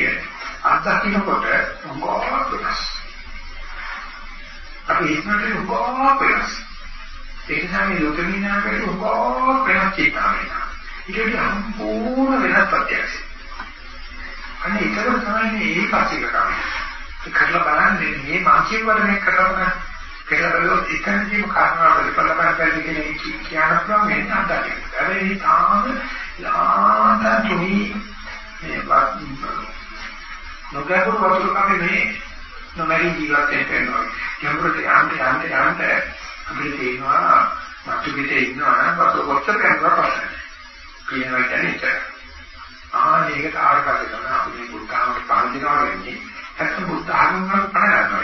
අත්දකින්නකොට මොකක්ද වෙනස්. අපි ඉක්මනට මොකක්ද වෙනස්. ඒක තමයි ලෝකමිනාකට මොකක්ද වෙනස් චිත්තාවේ. ඊට සම්පූර්ණ වෙනස් ප්‍රත්‍යක්ෂය. අනේ ඒකම තමයි මේ ඒකාසික කම. ඒ කරලා බලන්නේ මේ මානසික වර්ධනය කරනවා කියලා බලුවොත් එකනින්ම කාරණා ප්‍රතිඵල ලබන්න බැරි කියන කියන පුළුවන් වෙන අදහයක්. හැබැයි තාම ලාට තුනි මේ නොගැඹුරු වතුර කමේ මේ නොමැරි ජීවත් වෙනවා. ගැඹුරට යන්න යන්න යන්න අපිට තේනවා මතු පිටේ ඉන්නවා නම් වතුර කොච්චර කැමරා පස්සට. කියනවා කියන්නේ ඒක. ආනේකට ආරකට තමයි අපි මේ බුද්ධාගමට පාදිනවා වෙන්නේ. නැත්නම් බුද්ධ ආගමකට පණ ගන්නවා.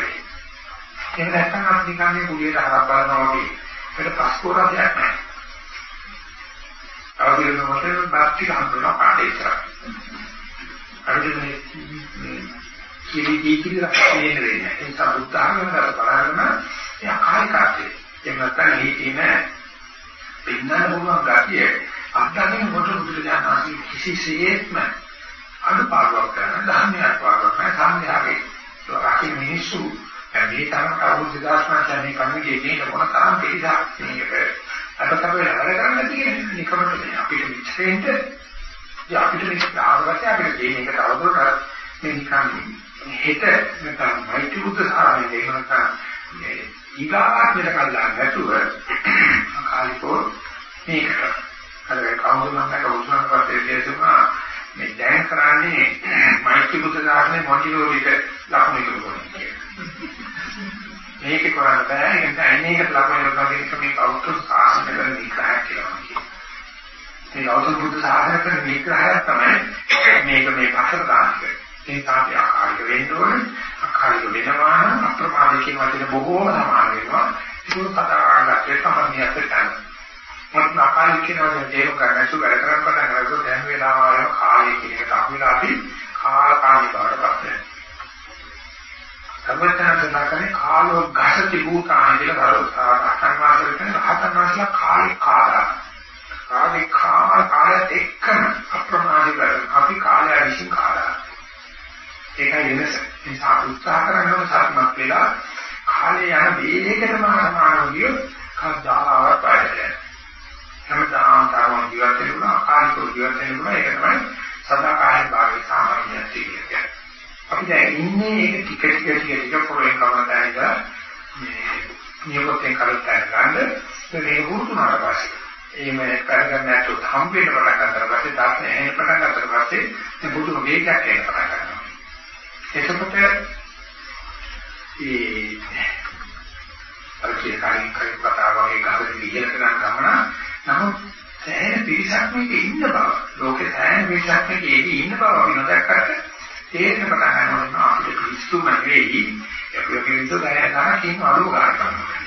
ඒක නැත්නම් අපි නිකන් මේ කුලියට හරක් බලනවා වගේ. ඒක පස්කෝරක් නැහැ. අවදින මොහොතේ බාස්ටි හම්බුනා පාඩේ ඉස්සරහ. අරගෙන මේ කිලි දීකිලි රැකගෙන වෙන්නේ. ඒ නිසා බුද්ධ ආගමකට බලන්න එයා කායිකාතේ. එහෙම නැත්නම් මේ තියෙන පින්නන පුළුවන් ගතිය අත්දැකීම කොට බුදුරජාණන් කිසිසේත්ම අනුපාඩුවක් කරන ධර්මයක් පාඩුවක් නැහැ සාමයාගේ රකින්න මිනිස්සු මේ තරම් කවුරුද දාස්මාචාරී කමිටියේ කියන මොන තරම් පිළිසක් මේකට අපතේ වැඩ කරන්න තියෙන්නේ නිකමට අපිට මිත්‍රෙන්ට අපිට මේ ආවගත අපිට කියන එක තවදුරටත් මේ නිකන් හෙට නැත්නම් මෛත්‍රී බුද්ධ සාරණේ එහෙම නැත්නම් මේ ඊගාත්මක කල්ලා නැතුව කාලිකෝ මේක අර කවුද මම අර උතුරන් පස්සේ කියතුමා මේ දැන් කරන්නේ මෛත්‍රී බුද්ධ දාර්ශනේ මොන්ටිසෝරිට ලකුණු කරනවා මේක කරන්න බෑ. ඒක අනේක ලකුණු කරනවා කියන මේ කවුරු සාසන කරන විග්‍රහයක් කියලා කියනවා. මේ ගෞතම බුදු සාසන කරන විග්‍රහය තමයි මේක මේ පතර දාන්නේ ඒ තාපි ආකාරයක වෙන්න ඕනේ ආකාරයක වෙනවා නම් අප්‍රමාද කියන වචන බොහෝම සමාන වෙනවා ඒක කතා කරලා ඒක තමයි අපිට මොකද අකාලික කියනවා තේරුම් ගන්න නැතුව වැඩ කරන්න පටන් ගන්නකොට දැන් වෙලාවම කාලය කියන එකට අහු වෙලා අපි කාලකාමී බවට පත් වෙනවා. සර්වඥාන්සේ නැකනේ කාලෝ ගසති භූතාන කියලා කරලා රහතන් වහන්සේ කියන රහතන් වහන්සේලා කාලේ කාලා. කාලේ කාල කාලයත් එක්කම අප්‍රමාදී කරන අපි කාලය විශ්ින් කාලා. ඒකයි වෙනස. ඒ නිසා උත්සාහ කරනවා සාත්මක් වෙලා කාලේ යන වේගයකටම සමාන විය කවදාවත් බයද හැමදාම තරම ජීවත් වෙනවා අකාලිකව ජීවත් වෙනවා ඒක තමයි සදාකාලික භාවයේ සාමාන්‍ය තියෙන්නේ. අපි දැන් ඉන්නේ ඒක ටික ටික ටික ටික පොරෙන් කරන තැනක මේ නියමයෙන් කරලා ගන්න මේ වුරුතුනාට පස්සේ එහෙම කරගන්න නැතුව හම්බෙන්න පටන් ගන්නතර පස්සේ දාස්න එහෙම පටන් ගන්නතර පස්සේ මේ බුදුම වේගයක් එන්න පටන් ගන්නවා. එතකොට ඒ අර කියන කලින් කලින් කතා වගේ ගහගෙන ඉහළට යන ගමන නමුත් සෑහෙන පිරිසක් මේක ඉන්න බව ලෝකේ සෑහෙන පිරිසක් මේක ඉන්න බව අපි නොදැක්කට තේරෙන පටන් ගන්නවා අපිට පිස්සුම නෙවෙයි. අපිට පිස්සු ගහනවා කියන අලුව ගන්නවා.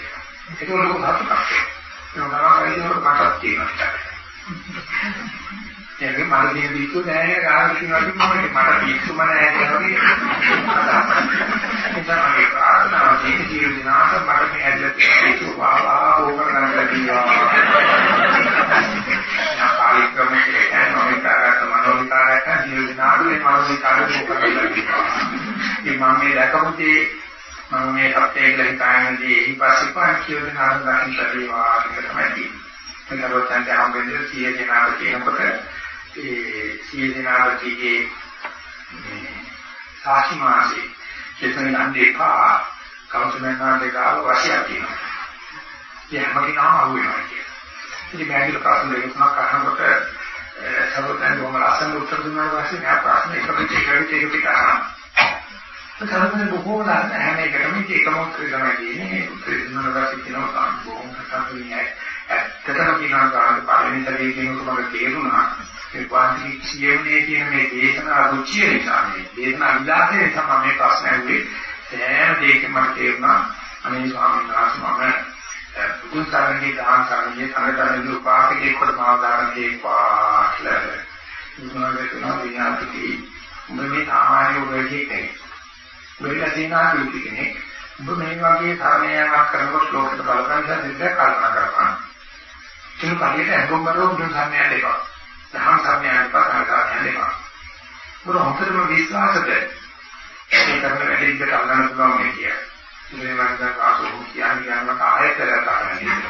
ඒක ලොකු සතුටක්. වෙනවා ඒක මටත් තියෙනවා ඒකේ මාර්ගයේ පිස්සු නෑ ගාන කියනවා කිව්වොත් මට පිස්සුම නෑ කියලා වගේ. තමයි ප්‍රාර්ථනාව තියෙන ජීවිත නාස මට මේ ඇදලා පිස්සු වාවා ඕක කරන්න කියලා කාලික ක්‍රමයේ යනවා විකාරක මනෝ විකාරක ජීව විනාඩුවේ මනෝ විකාරක මොකක්ද ඉතින් මම මේ දැකපුදී මම මේ සත්‍යය කියලා හිතාගෙනදී එහි පස්සේ පාන කියවන ආරම්භ දකින්න ලැබේවා කියලා තමයි තියෙන්නේ. ඒක රොතන්ට හම්බෙන්නේ සිය දෙනාට කියනකොට ඒ සිය දෙනාටගේ සාහි මාසේ චේතන යන්නේපා කවුරුමනාට ගාව වශයෙන් තියෙනවා. ඒ හැම කෙනාම අහුවෙනවා කියන්නේ. ඉතින් මෑගිල ප්‍රශ්න දෙකක් තුනක් අහනකොට සර්වතන් බොහොම ලස්සන උත්තර දුන්නා වාසිය නෑ ප්‍රශ්න එකකට එකකට එකකට අහනවා. සර්වතන් බොහොම ලස්සන හැම එකටම එකම උත්තර තමයි දෙන්නේ. උත්තර දුන්නා වාසිය කියනවා බොහොම කතාතුනේ ඇත්තටම කියනවා ගන්න පළවෙනි සැරේ කියනකොට මට තේරුණා ඒ වාන්ති කියන්නේ කියන මේ දේශනා රුචිය නිසා මේ දේශනා විලාසය නිසා මම මේ ප්‍රශ්න ඇහුවේ සෑම දෙයකම මට තේරුණා අනේ ස්වාමීන් වහන්සේ මම බුදුන් සරණේ දාන සරණේ සංගතරේ උපාසකේ කොට මාව දාන දේපා කියලා. මුතුනාගේ තුනා විඥාතිකී උඹ මේ සාමාන්‍ය උගලකේ කෙනෙක්. වෙලා දිනා කිව්ති කෙනෙක්. උඹ මේ වගේ සාමයයක් කරනකොට ලෝකෙට බලපං දෙයක් කල්පනා කරපන්. ඒක කලියට හැඟුම් කරලා බුදුන් සරණේ යන්නේපා. දහම් සරණේ යන්නේපා සංගතරේ යන්නේපා. මොන හොඳටම විශ්වාසද මේ කරන වැඩේ ඉඳලා අල්ලන්න පුළුවන් මේ කියන්නේ. මේ වගේ කාසෝ කියන්නේ යනකට ආයෙත් කරගන්න.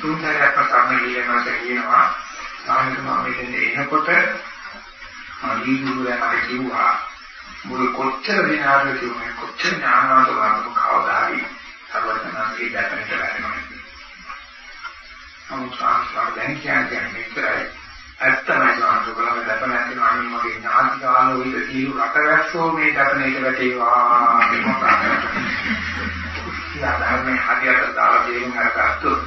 තුන්තරයක් තමයි කියනවා කියනවා සාමිතුම මෙතෙන් එනකොට අලි දුරට මට කිව්වා මුළු කොච්චර දිනාද කියන්නේ කොච්චර ඥානවන්ත වුණාද කවදාහරි සර්වඥාන්සේ දැකන්නට ලැබෙනවා. නමුත් ආස්වාද දැන් කියන්නේ මෙච්චරයි ඇත්තමයි සාන්තු බලම දැපන ඇති අනිත් මගේ ඥාති කාලෝ ඉඳ තීරු රටවැස්සෝ මේ දැපන එක වැටේවා කියලා ධර්මයේ හදියට දාලා දෙන්න හරගත්තොත්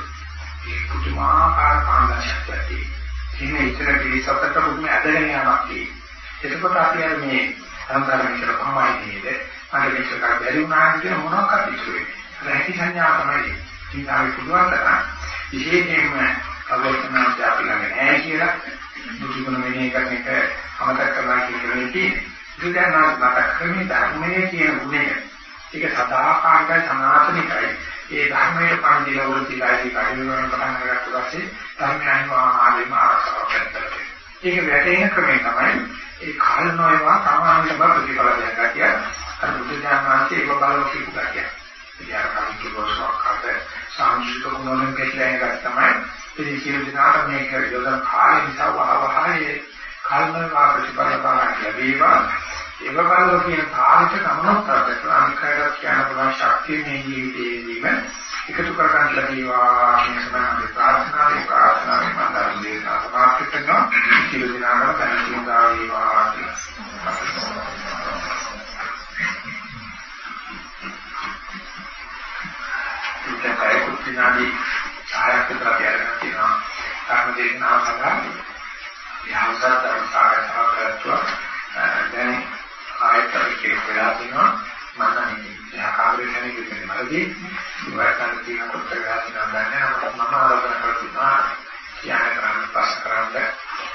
ඒ පුදුමාකාර කාණ්ඩශක්තිය තියෙන ඉතර පිළිසකට පුදුම ඇදගෙන යනවා කියන්නේ එතකොට අපි අර මේ අන්තරමින් කියලා කොහොමයි නේද අර මේක බැරි වුණා කියන මොනවාක්ද ඉතුරු වෙන්නේ රැකී සංඥා තමයි ඉතින් පුළුවන් තරම් විශේෂයෙන්ම අවබෝධනාට අපි ළඟ නැහැ කියලා බුදුගුණ මෙහෙය කරන එක අමතක කරලා කියන්නේ තියෙන්නේ. බුදුදහම මතක් කරන්නේ ධර්මයේ කියන ගුණය. ඒක සදාකාලිකයි සනාතනිකයි. ඒ ධර්මයේ පන්දිල වෘත්තිලායි කඩිනවන පටන් ගන්නකොට පස්සේ ධර්මයන්ව ආදීම ආරක්ෂා කරගන්නවා. ඒක වැටෙන ක්‍රමය තමයි ඒ කාලනෝයවා සාමාන්‍ය බව ප්‍රතිඵල දෙන්න ගැතිය. අර බුදුදහමන්සේ ඒක බලව කියපු ගැතිය. ඉතින් අර කලින් සාංශික ගුණවලින් පිටලා එකක් තමයි ඉතින් සියලු දෙනාට මේක යොදන කාලය නිසා වහවහයේ කර්ම වා ප්‍රතිපල බලන්න ලැබේවා. ඒක බලව කියන කාලෙට ගමනක් කරකට අනිකයට කියන පුළුවන් ශක්තිය මේ ජීවිතයේදීම එකතු කර ගන්න ලැබේවා කියන සමාන ප්‍රාර්ථනා ඒ ප්‍රාර්ථනා මම ධර්ම දේශනා සමාප්ත කරනවා. සියලු දෙනාටම දැනුම් දා වේවා ඉතින් කය කුත්තිනාදී ඡායක් විතර තියගෙන තියෙනවා. කර්ම දේශනාව සඳහා යහසත් ධර්ම සාකච්ඡා කරත්වා දැන් ආයත විකේ වෙලා තිනවා. මම මේ යහකාරී කෙනෙක් විදිහට මරදී ඉවරකන් තියෙන කොට වෙලා තිනවා දැන් මම ආරම්භ කරලා කියන කරන්න පස්ස කරන්න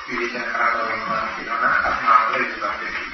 විවේචන කරන්න වෙනවා කියනවා අත්මාකලේ ඉස්සරහට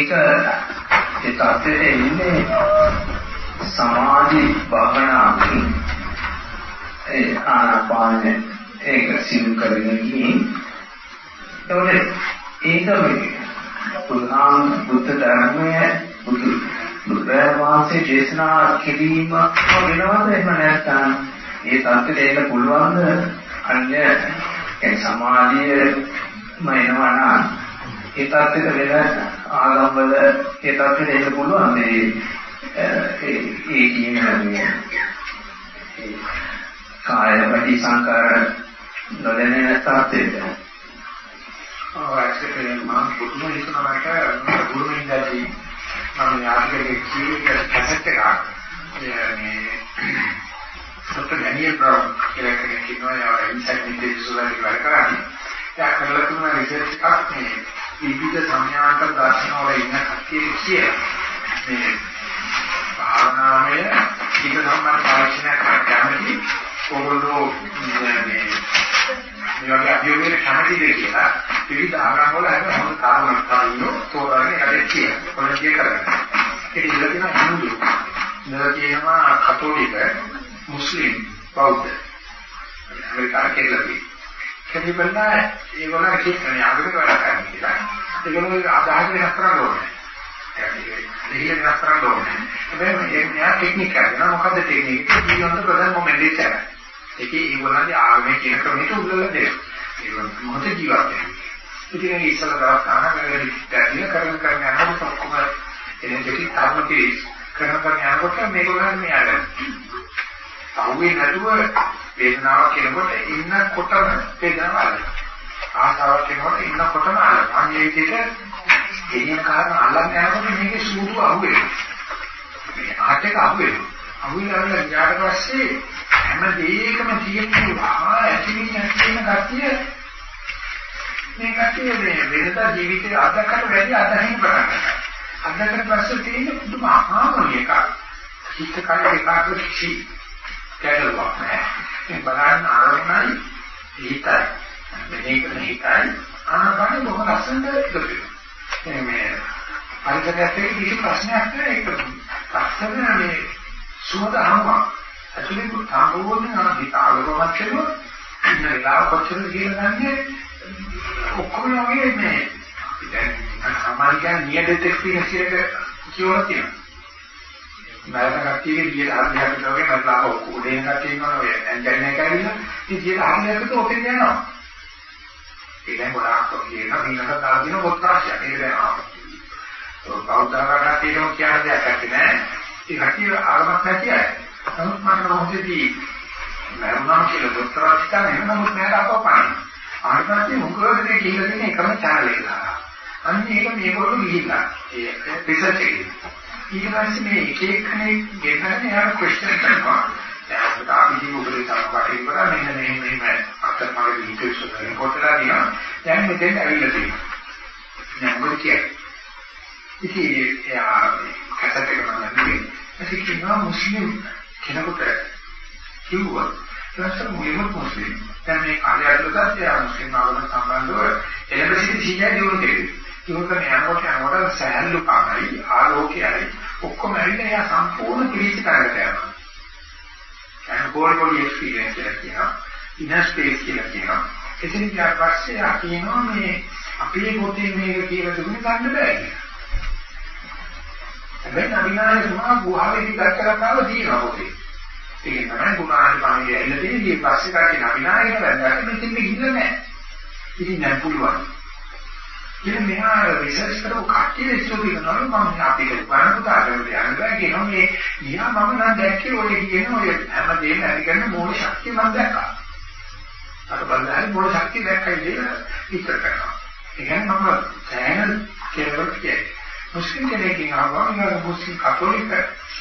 ඒක ඒ තාත්තේ ඉන්නේ සමාධි භාවනාවකින්. ඒ ආනාපාන ඒක සිදු කරගෙන ගිහින් ඒකට ඒක පුරාණ බුද්ධ ධර්මයේ බුදු බුදුරජාණන්සේ දේශනා කිරීම වෙනවද? එහෙම නැත්නම් ඒ தත්ත්වයට එන්න පුළුවන්ද? අන්‍ය ඒ සමාධියම එනවා නම් ඒ தත්ත්වයට වෙන ආගම්වල ඒ தත්ත්වයට එන්න පුළුවන්ද ඒ ඒ කියන මේ කාය වැඩි සංකාර නොදැනෙන තත්ත්වයට ඔව් ඇත්තටම මම පුදුම හිතනවාට ගුරුමින්දාදී මම යාත්‍රාවේ කීයක කැසට් එකක් මේ සත්‍ය ගැනිය බ්‍රවුන් කියලා කෙනෙක් ඉන්නවා. යා ඉන්සයිට් නිදේශ සුවරි වැඩ කරන්නේ. එයා කරලා තියෙන රිසර්ච් එකක් මේ විවිධ සම්‍යාන්තර දර්ශන වල ඉන්න කට්ටිය කිය මේ භාවනාමය ඊට සම්බන්ධ පරීක්ෂණයක් කරගන්නදී ඕගොල්ලෝ මේ මේ වගේ අභියෝගයකට කැමතිද කියලා විවිධ ආගම් වල හැම හොඳ කාරණාවක් තියෙනවා තෝරන්නේ ඒකට කියන පොලිසිය කරගන්න. ඒක ඉඳලා තියෙන හින්දු ඉඳලා තියෙනවා කතෝලික මුස්ලිම් බෞද්ධ. අමරිකානු කෙල්ලදී කෙනෙක් බලලා ඒගොල්ලෝ කියන්නේ ආගමික වැඩ කරන්නේ කියලා. ඒගොල්ලෝ අදහස් වෙනස් කරන්න ඕනේ. ඒක වෙනස් කරන්න ඕනේ. හැබැයි මේ ටෙක්නික් කරනවා මොකද්ද ටෙක්නික්? ජීවන්ත ප්‍රධාන මොමෙන්ට් එක. ඒකේ ඒගොල්ලන්ගේ ආගමේ කියන ක්‍රමයට උදවලා දෙනවා. ඒක මොකද ජීවත් වෙන්නේ. ඉතින් ඒ ඉස්සර දවස් ගන්න වැඩි කරන කරන යනකොට ඔක්කොම එනේ දෙකේ කර්ම කිරි කරන කරන යනකොට මේගොල්ලන් මේ අර අවුවේ නැතුව වේදනාවක් කෙනකොට ඉන්නකොටම වේදනාව අල්ලනවා. ආසාවක් කෙනකොට ඉන්නකොටම අල්ලනවා. අන්න ඒ විදිහට එනින කාරණා අල්ලන්න යනකොට මේකේ සූදු අහුවෙනවා. මේ ආට එක අහුවෙනවා. අහුවෙලා ගියාට පස්සේ හැම දෙයකම තියෙන ආ ඇතිවිලි නැතින කතිය මේ කතිය මේ වෙනදා ජීවිතේ අදකට වැඩි අදහින් පටන් ගන්නවා. අදකට පස්සේ තියෙන පුදුම ආහාරය එකක්. හිත කය එකාග්‍ර කිසි ගැටලුවක් නැහැ. මේ බලන්න ආරම්භයි හිතයි. මෙහෙ කරන හිතයි ආනපාන බොහොම ලස්සනට එකතු වෙනවා. මේ පරිසරයත් එක්ක කිසි ප්‍රශ්නයක් නැහැ ඒක. ලස්සන මේ සුවඳ හමුවක්. ඇතුලේ සම්පූර්ණ අර හිත ආලෝකමත් වෙනවා. ඉන්න වෙලාව කොච්චරද කියලා ගන්නේ ඔක්කොම වගේ මේ දැන් සමාජිකයන් නියදෙත් එක්ස්පීරියන්ස් එක කියවලා තියෙනවා. මරණ කට්ටියගේ කියලා අධ්‍යාපනය වගේ මරලා ඔක්කොඩේ කට්ටිය ඉන්නවා ඔය දැන් නැහැ කියලා ඉතින් කියලා අධ්‍යාපනයට ඔතෙන් යනවා. ඒකෙන් ගොඩාක් කියන මිනිහට තාදින පොත්‍රාශය නේද බෞද්ධාගාරයේම කියන දෙයක් නැහැ. ඒ කට්ටිය ආරම්භ නැති අය. නමුත් මම මොහොතේදී මරණම් කියලා පොත්‍රාශය නැහැ නමුත් මට අපපණ ආයතනයේ මොකද මේ කියලා දෙන්නේ එකම channel එකලා අන්න ඒක මේගොල්ලෝ ගිහිල්ලා. ඒ රිසර්ච් එකේ. ඊට පස්සේ මේ එක එකනේ ගෙනගෙන එයාලා ක්වෙස්චන් කරනවා. දැන් අපිට අපි ජීවිතේ තමයි කරා මෙන්න මේ මේ අතර මගේ ඩීටේල්ස් වලින් කොටලා දිනවා. දැන් මෙතෙන් ඇවිල්ලා තියෙනවා. දැන් මොකද කියන්නේ? ඉතින් එයා කසට එක මම නෙමෙයි. ඒක කියනවා මුස්ලිම් කෙනෙකුට කිව්වා ඊට මුලින්ම මුස්ලිම් දැන් මේ කාලය ඇතුළත එයා මුස්ලිම් ආගම සම්බන්ධව එළඹ සිටි සීයා දියුණු කෙරේ. ඒකම යනකොට යනකොට සෑහළු කාමයි ආලෝකයයි ඔක්කොම ඇවිල්ලා එයා සම්පූර්ණ පිළිච කරකට යනවා. දැන් පොල් පොල් එක්ස්පීරියන්ස් එකක් කියනවා. ඉනර් ස්පේස් කියලා කියනවා. එතන ඊට පස්සේ ආ කියනවා මේ අපේ පොතේ මේක කියලා දුන්නේ ගන්න බෑ කියලා. හැබැයි අවිනාශ සුමා ගුහාවේදී දැක්කලම තියෙනවා පොතේ. ඒක තමයි ගුණාහි පාණිය ඇල්ල දෙන්නේ පස්සේ කටින අවිනාශයට වැද්දාට මෙතෙන් ගිහිල්ලා නැහැ. ඉතින් දැන් පුළුවන්. ඉතින් මෙහා රිසර්ච් කරපු කට්ටිය ඉස්සෝපි කරනවා මම අපිට උගන්න පුතාට යන්න බෑ කියනවා මේ ගියා මම නම් දැක්කේ ඔය කියන ඔය හැමදේම ඇති කරන මූල ශක්තිය මම දැක්කා. අර බලන්න මූල ශක්තිය දැක්කයි කියලා විස්තර කරනවා. ඒ කියන්නේ මම සෑහෙන කෙනෙකුට කියන්නේ. මුස්ලිම් කෙනෙක්ගෙන් ආවම නේද මුස්ලිම් කතෝලික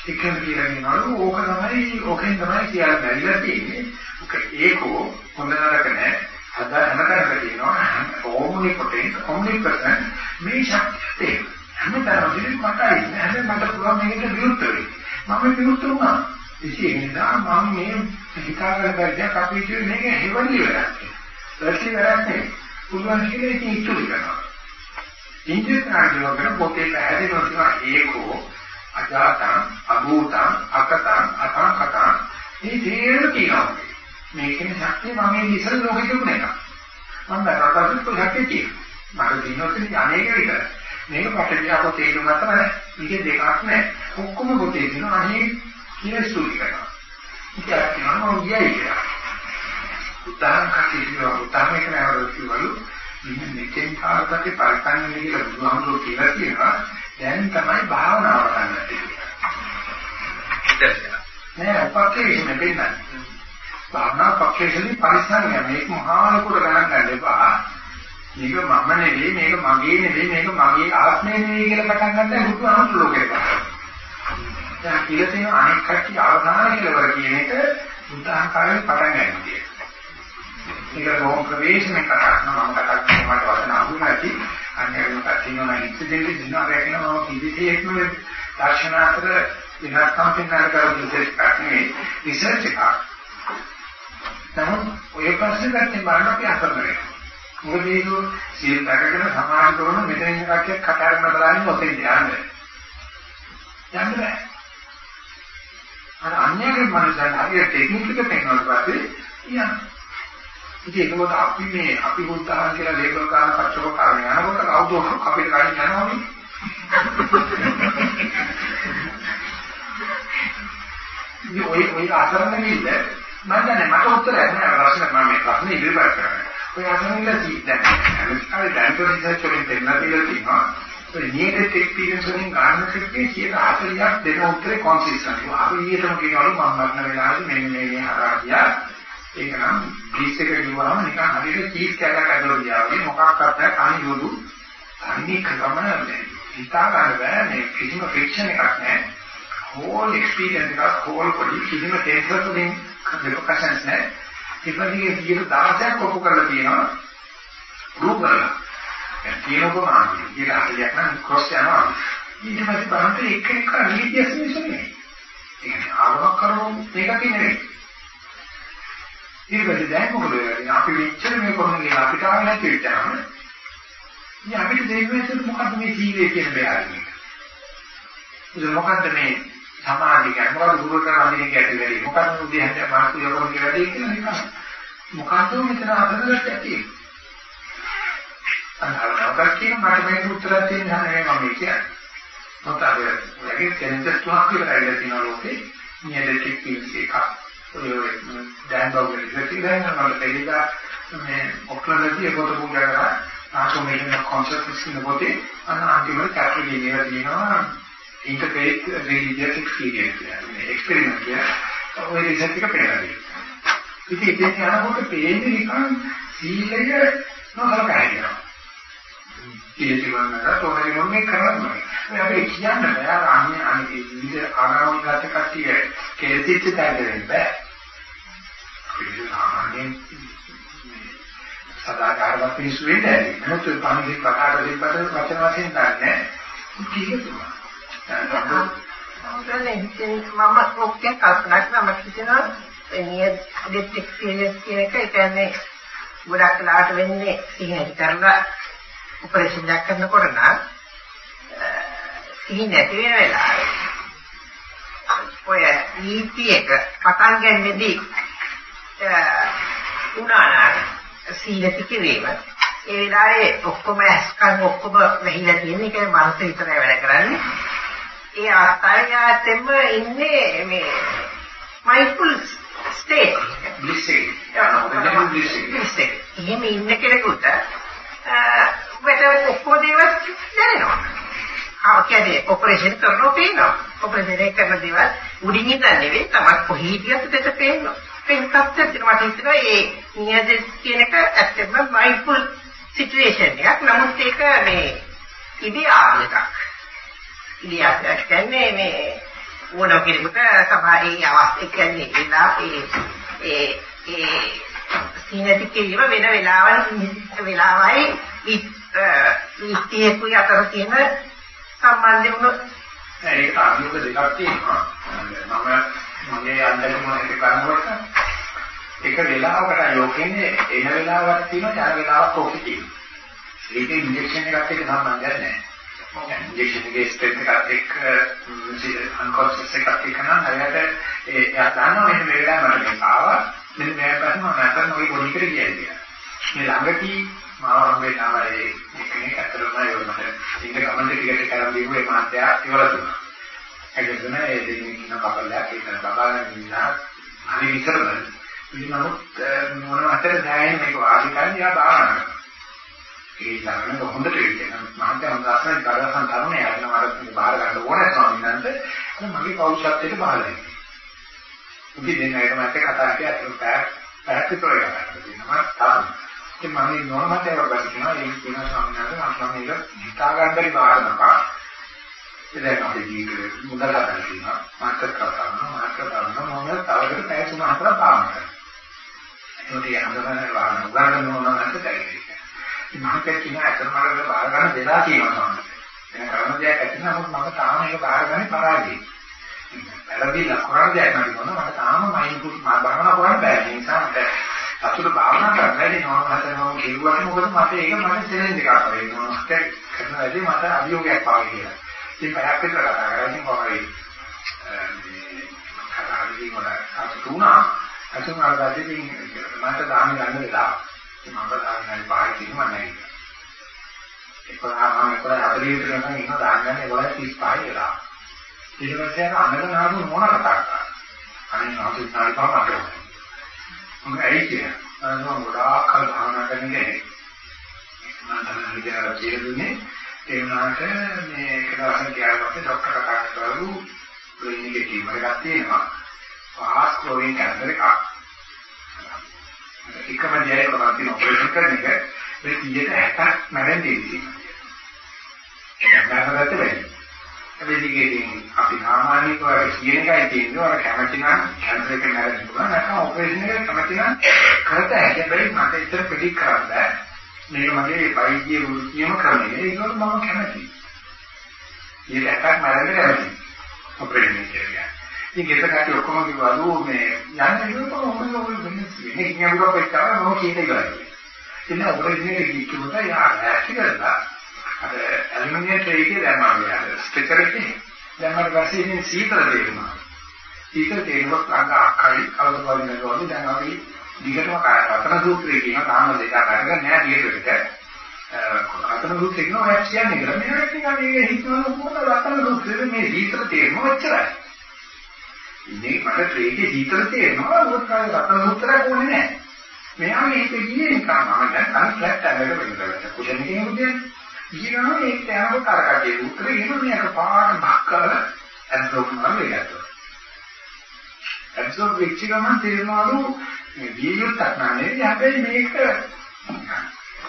එකෙන් කියලා කියනවලු ඕක තමයි ඕකෙන් තමයි කියලා බැරිලා තියෙන්නේ. ඔක ඒකෝ හොඳ නරක නැහැ. අද හැමතැනම කියනවා ඕම්නි පොටෙන්ට් ඕම්නි පර්සන් මේ ශක්තිය හැමතැනම දිලි මටයි. නැහැ මට පුළුවන් මේකට විරුද්ධ වෙයි මම විරුද්ධ වුණා. ඉතින් ඒ නිසා මම මේ හිතාගෙන බැරියක් අපි කියන්නේ මේක හෙවණි වෙලක් ඒකේ වැරද්දේ පුළුවන් කියලා ඉතින් ඉතුරු කරනවා. ඉන්ද්‍රියාංගවල පොතේ පැහැදිලිව තියෙනවා ඒකෝ අජාතං අභූතං අකතං අතං කතං මේ තේරෙන්න තියෙනවා මේකේ ශක්තිය මම මේ ඉස්සර ලෝකෙ තිබුණ එක. මම බරකට ශක්තිය තියෙනවා. මට දිනවලදී අනේක විතර. මේක පටවියාව තේරුම් ගත්තා නෑ. මේක දෙකක් නෑ. ඔක්කොම පොතේ තියෙනවා අනේ කියන ස්තුති කරනවා. ඉතින් කියනවා මම ගියයි කියලා. උදාහරණ කටියෝ උදාහරණ කරනවා කිව්වලු මෙන්න මෙතෙන් කාර්යපති පරිකන්නේ කියලා බුදුහාමුදුරුවෝ කියලා කියනවා. දැන් තමයි භාවනාව කරන්න තියෙන්නේ. නෑ අපකේ නෙවෙයි භාවනා පක්ෂේෂදී පරිස්සම් ගන්න මේක මහා ලොකුට ගණන් ගන්න එපා. මේක මම නෙවෙයි මේක මගේ නෙවෙයි මේක මගේ ආත්මය නෙවෙයි කියලා පටන් ගන්න බුදු අනුර ලෝකේ. දැන් කියලා තියෙන අනෙක් කට්ටිය අවධානය කියලා කියන එක බුද්ධාංකාරයෙන් පටන් ගන්න කියන. ඒක මොකක් ප්‍රවේශමේ කතා කරනවා මම කතා කරන මට වචන අහුන නැති අන්නේම කතිනෝන ඉන්සිඩන්ට් දිනවා රැකගෙන මම කිසිසේත්ම දර්ශන අතර වෙනස්කම් පෙන්වන්න කරු විශේෂයක් නෙවෙයි රිසර්ච් එකක්. නමුත් ඔය ප්‍රශ්නේ ගත්තේ බලන්න අපි අතරමනේ. මොකද මේක සීල් දැකගෙන සමාන කරන මෙතන ඉන්න කට්ටිය කතා කරන බලන්නේ ඔතෙන් යන්නේ. යන්න බෑ. අර අන්‍යගේ මනසෙන් හරියට ටෙක්නික් එක පෙන්වනවා පස්සේ යන්න. ඉතින් ඒකවල අපි මේ අපි බුද්ධහන් කියලා ලේබල් ගන්න පච්චක කාරණේ යනකොට කවුද අපිට ගන්න යනවනේ. ඉතින් ඔය ඔය අසරණ නිල්ල මම දන්නේ මට උත්තරයක් නෑ ප්‍රශ්න මම මේ ප්‍රශ්නේ ඉදිරිපත් කරන්නේ. ඔය අසරණ නිල්ල දැන් අර දැන් රිසර්ච් වලින් දෙන්නා කියලා තියෙනවා. ඔය නියත එක්ස්පීරියන්ස් වලින් ගන්න කිව්වේ 140ක් දෙන උත්තරේ කොන්සිස්ටන්ට්. අපි ඊටම කියනවලු මම මරණ වෙලාවේ මෙන්න මේ මේ හරහා ගියා. ඒක නම් බ්‍රීස් එක ගිහුවාම නිකන් හරියට චීස් කෑල්ලක් ඇදලා ගියා වගේ මොකක්වත් නැහැ කණි යොදු. අනික ගමන නැහැ. හිතා ගන්න බෑ මේ කිසිම ෆ්‍රික්ෂන් එකක් නැහැ. whole experience එකක් whole body කිසිම ටෙන්සර් වලින් රිපර්කෂන්ස් නැහැ. ඉතින්ගේ 16ක් ඔප්පු කරලා තියෙනවා. ප්‍රූව් කරලා. ඒ කියනකො මාන්නේ. කියලා හරියක් නම් ක්‍රොස් යනවා. ඊට පස්සේ බලන්න එක එක රීතියස් නෙවෙයි. ඒක ආවවක් කරමු මේක නෙවෙයි. ඊට පස්සේ දැන් මොකද වෙන්නේ? අපි මෙච්චර මේ කරන දේ අපිට ආව නැති වෙච්චාම ඉතින් අපිට දෙන්නේ මොකද්ද මේ සීලය කියන බෑරන්නේ? ඒක මොකද්ද මේ සමාධිය කියන්නේ මොකද්ද දුර කරන්නේ කියන්නේ වැඩි මොකද්ද උදේ හැට මාසු යවන කියන වැඩි කියලා නිකන්. මොකද්ද මෙතන අදලට ඇති? අනවරක් කියන මට මේක උත්තරයක් තියෙන නැහැ මම කියන්නේ. මොකද ඔයගේ කෙනෙක් තුනක් විතරයි තියෙන ලෝකේ. නියදෙක් කිසි එකක්. ඔය දැන් බවුල ඉතිරි දැන් නම් දෙලිදා මේ ඔක්ලන්ඩදී පොත පුරා කරා ආටෝමේෂන් කොන්සෙප්ට්ස් කියන පොතේ අන්න අන්තිමට කැප්ටර් ගෙනියලා තියෙනවා. Integrate religious experience කියන්නේ එක්ස්පෙරිමන්ට් එක ඔය රිසර්ච් එක පෙන්නනවා. ඉතින් ඉතින් යනකොට පේන්නේ නිකන් සීලය නොකරකයිනවා. ඉතින් තෝරගෙන මොන්නේ කරන්නේ. මේ අපි කියන්න බෑ අනේ අනේ විවිධ ආගමික ගත කට්ටිය කෙලෙසිච්ච තැනකින් බෑ. ඒක සාමාන්‍යයෙන් සදාචාරවත් පිළිසු වෙන්නේ නැහැ. නමුත් පණිවිඩ කතා කරලා වචන වශයෙන් ගන්නෑ. කිසිම මම ඔක්කෙන් කල්පනා කරලා මට හිතෙනවා නිය ඩෙත් එක්ස්පීරියන්ස් කියන එක ඒ කියන්නේ ගොඩක් වෙලාවට වෙන්නේ සිහින කරලා ඔපරේෂන් එකක් කරනකොට නම් සිහින නැති වෙන වෙලාවේ ඔය නීති එක පටන් ගන්නෙදී උනානා සීලති කිරීම ඒ වෙලාවේ ඔක්කොම ඇස්කන් ඔක්කොම වැහිලා තියෙන එක මනස විතරයි වැඩ කරන්නේ. ඒ ආස්තයයටම ඉන්නේ මේ මයින්ඩ්ෆුල් ස්ටේට් බ්ලිස් එක. එහෙම ඉන්න කෙනෙකුට වෙට ඔක්කොම දේවල් දැනෙනවා. ආ කියන්නේ ඔපරේෂන් කරනවා පේනවා. ඔපරේෂන් කරන දේවල් උඩින් ඉඳන් නෙවෙයි තමයි කොහේ හිටියත් දෙක පේනවා. ඒක තත්ත්වයට මට හිතෙනවා ඒ නියද කියන එක ඇත්තටම මයින්ඩ්ෆුල් සිටුේෂන් එකක්. නමුත් ඒක මේ ඉදී ආපු එකක්. ඉලියක් කියන්නේ මේ ඕන කෙනෙකුට සමහරේ අවස්ථ කියන්නේ ඉලා ඒ ඒ ඒ සීනති කිරීම වෙන වෙලාවල් වෙලාවයි ඉස්තියෙකුයි අතර තියෙන සම්බන්ධය වුණ ඒක අනුක දෙකක් තියෙනවා. මම මගේ අන්දරම එක කරනකොට එක වෙලාවකට යෝකෙන්නේ එන වෙලාවක් තියෙනවා තව වෙලාවක් කොහොමද තියෙන්නේ ඒකේ ඉන්ජෙක්ෂන් එකත් එක්ක සම්බන්ධයක් නැහැ ඉන්ජෙක්ෂන් එකේ ස්ටෙප් එකත් එක්ක අන්කොන්ෂස් එකත් එක්ක නම් හරියට ඒ එයා දන්නවා මෙන්න මේ වෙලාවට මට මේක ආවා මෙන්න මේ පැත්තම මම කරන ඔය පොඩි කර කියන්නේ. මේ ළඟදී මාව හම්බෙන්නාම ඒ කෙනෙක් අතරම යොමු ඉන්න ගමන් ටිකට කරන් දීපු ඒ මාත්‍යා ඉවර දුන්නා. ඒකෙන් ඒ දෙන්නේ කියන කපලයක් ඒක බබාගෙන ඉන්නා හරි විතරද ඉතින් නමුත් මොන අතර දැනෙන්නේ මේක වාසි කරන්නේ යා බාහනවා. ඒ ළඟන හොඳට ඉන්නේ. මහත්ය හඳාසන කරසන් තරණේ යනවා අර බාහිර ගන්න ඕනේ ස්වාමීන් වහන්සේ. මගේ පෞරුෂත්වයට බාහිර වෙනවා. ඉතින් දැන් ඒක මට කතා කරලා අතට පැය පැයක් විතර යනවා. තාම. ඉතින් මම නෝනමත් ඒක බලනවා. ඒ කියන ස්වාමීන් වහන්සේ මම මේක හිතා ගන්නරි බාහිරනවා. දැන් අපි ජීවිතේ මුදල් හදලා තියෙනවා මාර්කට් කරනවා මාර්කට් කරනවා මොනවද තවකට පැය තුන හතර පාන කරනවා ඒකට යහඳගෙන වාහන උගන්වන්න ඕන නැත්නම් බැහැ ඉතින් මාර්කට් කියන අතර මාර්ගවල බාර ගන්න දෙලා තියෙනවා. තමයි දැන් කරන දෙයක් ඇති නමුත් මම තාම ඒක බාරගන්නේ පරාජයයි වැරදිලා කරන දෙයක් නැති වුණා මට තාම මයින්ඩ්ෆුල් භාවනා කරන්න බැහැ ඒ නිසා මට සතුට භාවනා කරන්න බැරි නෝ හදනවා කිව්වට මොකද මට ඒක මට චැලෙන්ජ් එකක් වගේ මොනවද කරන වැඩි මට අභියෝගයක් පාවි කියලා. ඉතින් පැයක් විතර කතා කරා ඉතින් කොහොමයි මේ කතාවේදී මට සතුටුුණා අතුන් ආගාදී මට දාන්න ගන්න වෙලාව. ඉතින් මම දාන්න පායි කියනවා නැහැ එක්කම මම එක්කම 40 විතර නම් ඉන්න දාන්න ගන්න 35 වෙලාව ඊට පස්සේ අර අනල නාමු මොන කතා කරා අනේ නාතු නාලි පාපට මම ඇයි කියන්නේ? මම ගොඩාක් කල් භාවනා කරන කෙනෙක් මම තමයි විද්‍යාව කියලා දුන්නේ ඒ වුණාට මේ එක දවසක් ගියාට ડોක්ටර් කතා කරලු බ්‍රේන් එකේ ටියුමර් එකක් තියෙනවා. ෆාස්ට් ග්‍රෝවිං කැන්සර් එකක්. එකම දෙයක තමයි ඔපරේෂන් කරන එක මේ 160ක් මැරෙන්නේ තියෙනවා. මැරෙන්නත් වෙන්නේ. හැබැයි ඉතින් අපි සාමාන්‍ය කවර කියන එකයි තියෙන්නේ අර කැමති නම් කැන්සර් එක මැරෙන්න පුළුවන් නැත්නම් ඔපරේෂන් එක කැමති නම් කරත හැකි. හැබැයි මට ඉතර පිළික් කරන්න බෑ. මේක මගේ වෛද්‍ය වෘත්තියම ක්‍රමය. ඒකවල මම කැමතියි. ඊට එකක් මරන්න කැමතියි. ඔපරේෂන් කියන්නේ. ඉතින් ගෙදර කට්ටිය ඔක්කොම කිව්වලු මේ යන්න ඉන්නකොට මොකද ඔය වෙන්නේ කියන්නේ කියනකොට පෙච්චාව මම කියන ඉවරයි. ඉතින් ඔපරේෂන් එක කිව්වොත් යා ඇක්ටි කරලා අර ඇලුමිනියම් ට්‍රේ එකේ දැම්මා මෙයා ස්ටිකර් එකේ දැම්මම පස්සේ ඉතින් සීතල දෙන්නවා. සීතල දෙනකොට අඟ අක්කයි කවදාවත් නේද දැන් අපි දිගටම රතන සූත්‍රයේ කියන තාම දෙක අරගෙන නෑ දිගට. රතන සූත්‍රේ කියන ඔය කියන්නේ කියලා මේකට නිකන් මේක හිතන මොකද රතන සූත්‍රයේ මේ දීතල තේරෙම ඔච්චරයි. ඉන්නේ මට ත්‍රිකේ දීතල තේරෙනවා මොකද රතන සූත්‍රයක් ඕනේ නෑ. මෙයා මේක ගියේ නිකන් මම දැන් අර ෆ්ලැට් එකකට වෙනවා. කුෂන් එකේ මොකද? ඊගොල්ලෝ ඒක යනකොට කරකටේ උත්තරේ එන මේක පාට බක්කල ඇබ්සෝබ් කරනවා ඒකට. ඇබ්සෝබ් වෙච්ච ගමන් තේරෙනවලු මේ වියුත්තක් නෙවෙයි හැබැයි මේක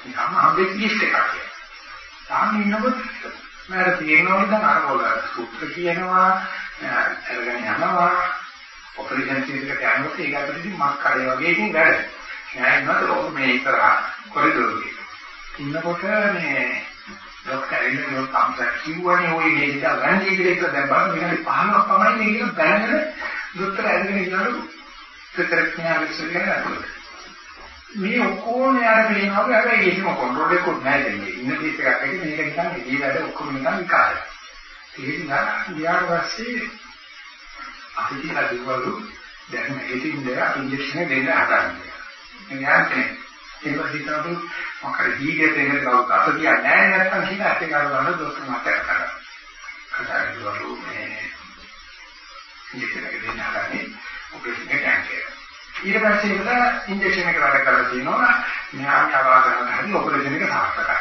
නිකම්ම හම්බෙච්ච ලිස්ට් එකක් කියලා. තාම ඉන්නකොට මට තියෙනවා නම් අර වල සුත්‍ර කියනවා අරගෙන යනවා. ඔපරේෂන් තියෙනකට යනකොට ඒක අපිටදී මක් කරේ වගේ ඉතින් වැඩ. නෑ නේද? මේ ඉතරා කොරිඩෝර් එක. ඉන්නකොට මේ ડોක්ටර් ඉන්නවා කම්සර් කිව්වනේ ওই මේ ඉඳලා වැන්නේ කියලා එක දැන් බලන්න. විනාඩි 15ක් පමණ ඉන්නේ කියලා බැලගෙන ડોක්ටර් ඇවිල්ලා ඉන්නලු සුත්‍රඥා විශ්ලේෂණය කරනවා මේ ඔක්කොම යාර පේනවා හැබැයි ඒකම කන්ට්‍රෝල් එකක් නැහැ දෙන්නේ. ඉන්න කේස් එකක් ඇති මේක නිකන් ඉදී වැඩ ඔක්කොම නිකන් විකාරයි. ඒක නිසා ගියාට පස්සේ අපි කියලා දුවලු දැන් මේකෙන් ඉඳලා ඉන්ජෙක්ෂන් දෙන්න හදන්නේ. එයාට ඒක හිතනකොට මොකද දීගේ තේරෙන කවුද අත කියන්නේ නැහැ නැත්නම් කියලා ඇත්තේ කරවන්න දොස්තර මතක කරා. කතා කරලා මේ ඉන්ජෙක්ෂන් එක දෙන්න හදන්නේ ඔපරේෂන් එක කැන්සල්. ඊට පස්සේ ඒක ඉන්ජෙක්ෂන් එක වැඩ කරලා තියෙනවා මෙහා යවා කරන හැටි ඔපරේෂන් එක සාර්ථකයි.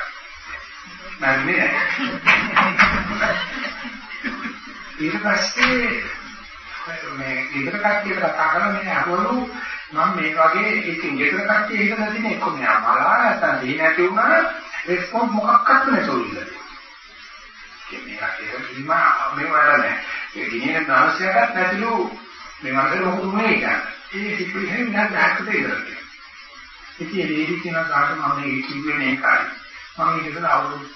නැන්නේ ඊට පස්සේ මේ ඉදර කට්ටියට කතා කරලා මේ අහවලු මම මේ වගේ ඒක ඉන්ජෙක්ෂන් කට්ටිය ඒක නැතිනේ එක්ක මෙයා මලා නැත්තම් දී නැති වුණා රෙස්පොන්ස් මොකක්වත් නැතුව ඉන්නේ. මේක ඒක කිසිම මේ වල නැහැ. ඒ දිනේ නාමසයක්වත් නැතිලු මේ මනසේ මොකද උනේ කියන්නේ. ඒ සිපුලිහෙන් නෑ දැක්කද ඉඳලා. ඉතින් ඒ ලේඩි කියන කාට මම මේ කිව්වේ මේකයි. මම ඊටද අවුරුදු